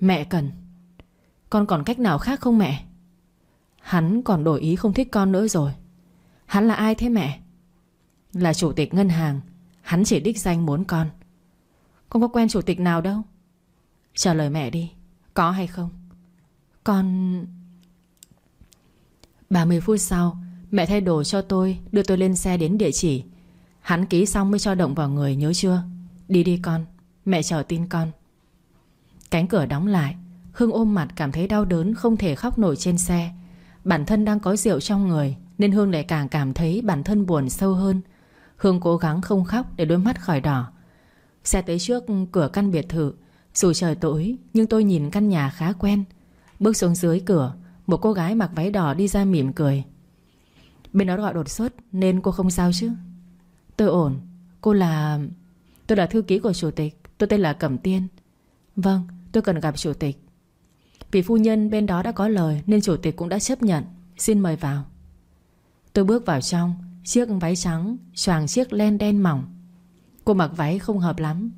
Mẹ cần. Con còn cách nào khác không mẹ? Hắn còn đổi ý không thích con nữa rồi. Hắn là ai thế mẹ? Là chủ tịch ngân hàng. Hắn chỉ đích danh muốn con. Con có quen chủ tịch nào đâu? Trả lời mẹ đi. Có hay không? Con 30 phút sau, Mẹ thay đồ cho tôi, Đưa tôi lên xe đến địa chỉ. Hắn ký xong mới cho động vào người, nhớ chưa? Đi đi con, Mẹ chờ tin con. Cánh cửa đóng lại. Hương ôm mặt cảm thấy đau đớn, Không thể khóc nổi trên xe. Bản thân đang có rượu trong người, Nên Hương lại càng cảm thấy bản thân buồn sâu hơn. Hương cố gắng không khóc Để đôi mắt khỏi đỏ. Xe tới trước cửa căn biệt thự, Dù trời tối, nhưng tôi nhìn căn nhà khá quen. Bước xuống dưới cửa, Một cô gái mặc váy đỏ đi ra mỉm cười. Bên đó gọi đột xuất, Nên cô không sao chứ? Tôi ổn, Cô là... Tôi là thư ký của chủ tịch, Tôi tên là Cẩm Tiên. Vâng tôi cần gặp chủ tịch. Vì phu nhân bên đó đã có lời Nên chủ tịch cũng đã chấp nhận. Xin mời vào. Tôi bước vào trong, Chiếc váy trắng Choàng chiếc len đen mỏng. Cô mặc váy không hợp lắm.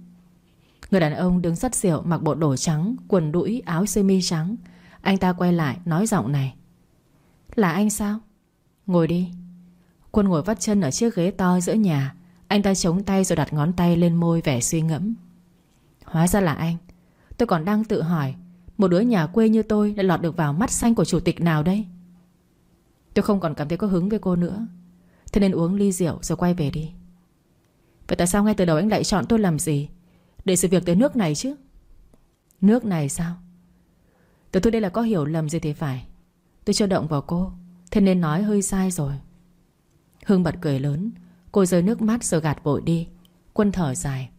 Người đàn ông đứng sắt rượu mặc bộ đồ trắng, Quần đũi, áo sơ mi trắng. Anh ta quay lại nói giọng này. Là anh sao? Ngồi đi. Quân ngồi vắt chân ở chiếc ghế to giữa nhà. Anh ta chống tay rồi đặt ngón tay lên môi vẻ suy ngẫm. Hóa ra là anh. Tôi còn đang tự hỏi một đứa nhà quê như tôi đã lọt được vào mắt xanh của chủ tịch nào đây? Tôi không còn cảm thấy có hứng với cô nữa. Thế nên uống ly rượu rồi quay về đi. Vậy tại sao ngay từ đầu anh lại chọn tôi làm gì? Để sự việc tới nước này chứ. Nước này sao? Từ tôi đây là có hiểu lầm gì thì phải. Tôi chưa động vào cô, Thế nên nói hơi sai rồi. Hương bật cười lớn. Cô rơi nước mắt rồi gạt vội đi. Quân thở dài.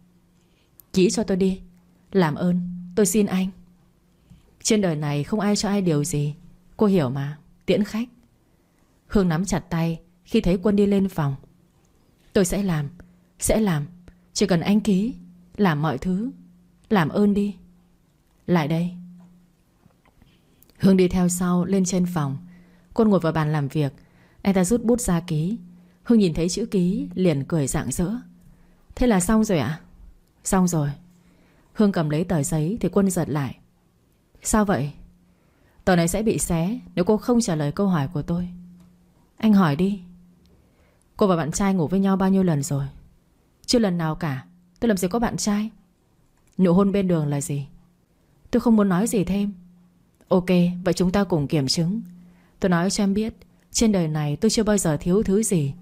Chỉ cho tôi đi. Làm ơn, tôi xin anh. Trên đời này không ai cho ai điều gì. Cô hiểu mà, Tiễn khách. Hương nắm chặt tay Khi thấy quân đi lên phòng. Tôi sẽ làm Sẽ làm, Chỉ cần anh ký, Làm mọi thứ, Làm ơn đi. Lại đây. Hương đi theo sau lên trên phòng. Quân ngồi vào bàn làm việc. Anh ta rút bút ra ký. Hương nhìn thấy chữ ký, liền cười rạng rỡ. Thế là xong rồi ạ? Xong rồi. Hương cầm lấy tờ giấy thì quân giật lại. Sao vậy? Tờ này sẽ bị xé Nếu cô không trả lời câu hỏi của tôi. Anh hỏi đi. Cô và bạn trai ngủ với nhau bao nhiêu lần rồi? Chưa lần nào cả. Tôi làm gì có bạn trai? Nụ hôn bên đường là gì? Tôi không muốn nói gì thêm. Ok, vậy chúng ta cùng kiểm chứng. Tôi nói cho em biết, Trên đời này tôi chưa bao giờ thiếu thứ gì.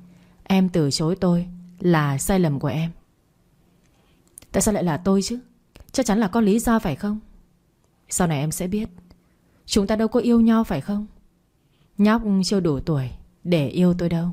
Em từ chối tôi Là sai lầm của em. Tại sao lại là tôi chứ? Chắc chắn là có lý do phải không? Sau này em sẽ biết. Chúng ta đâu có yêu nhau, phải không? Nhóc chưa đủ tuổi Để yêu tôi đâu.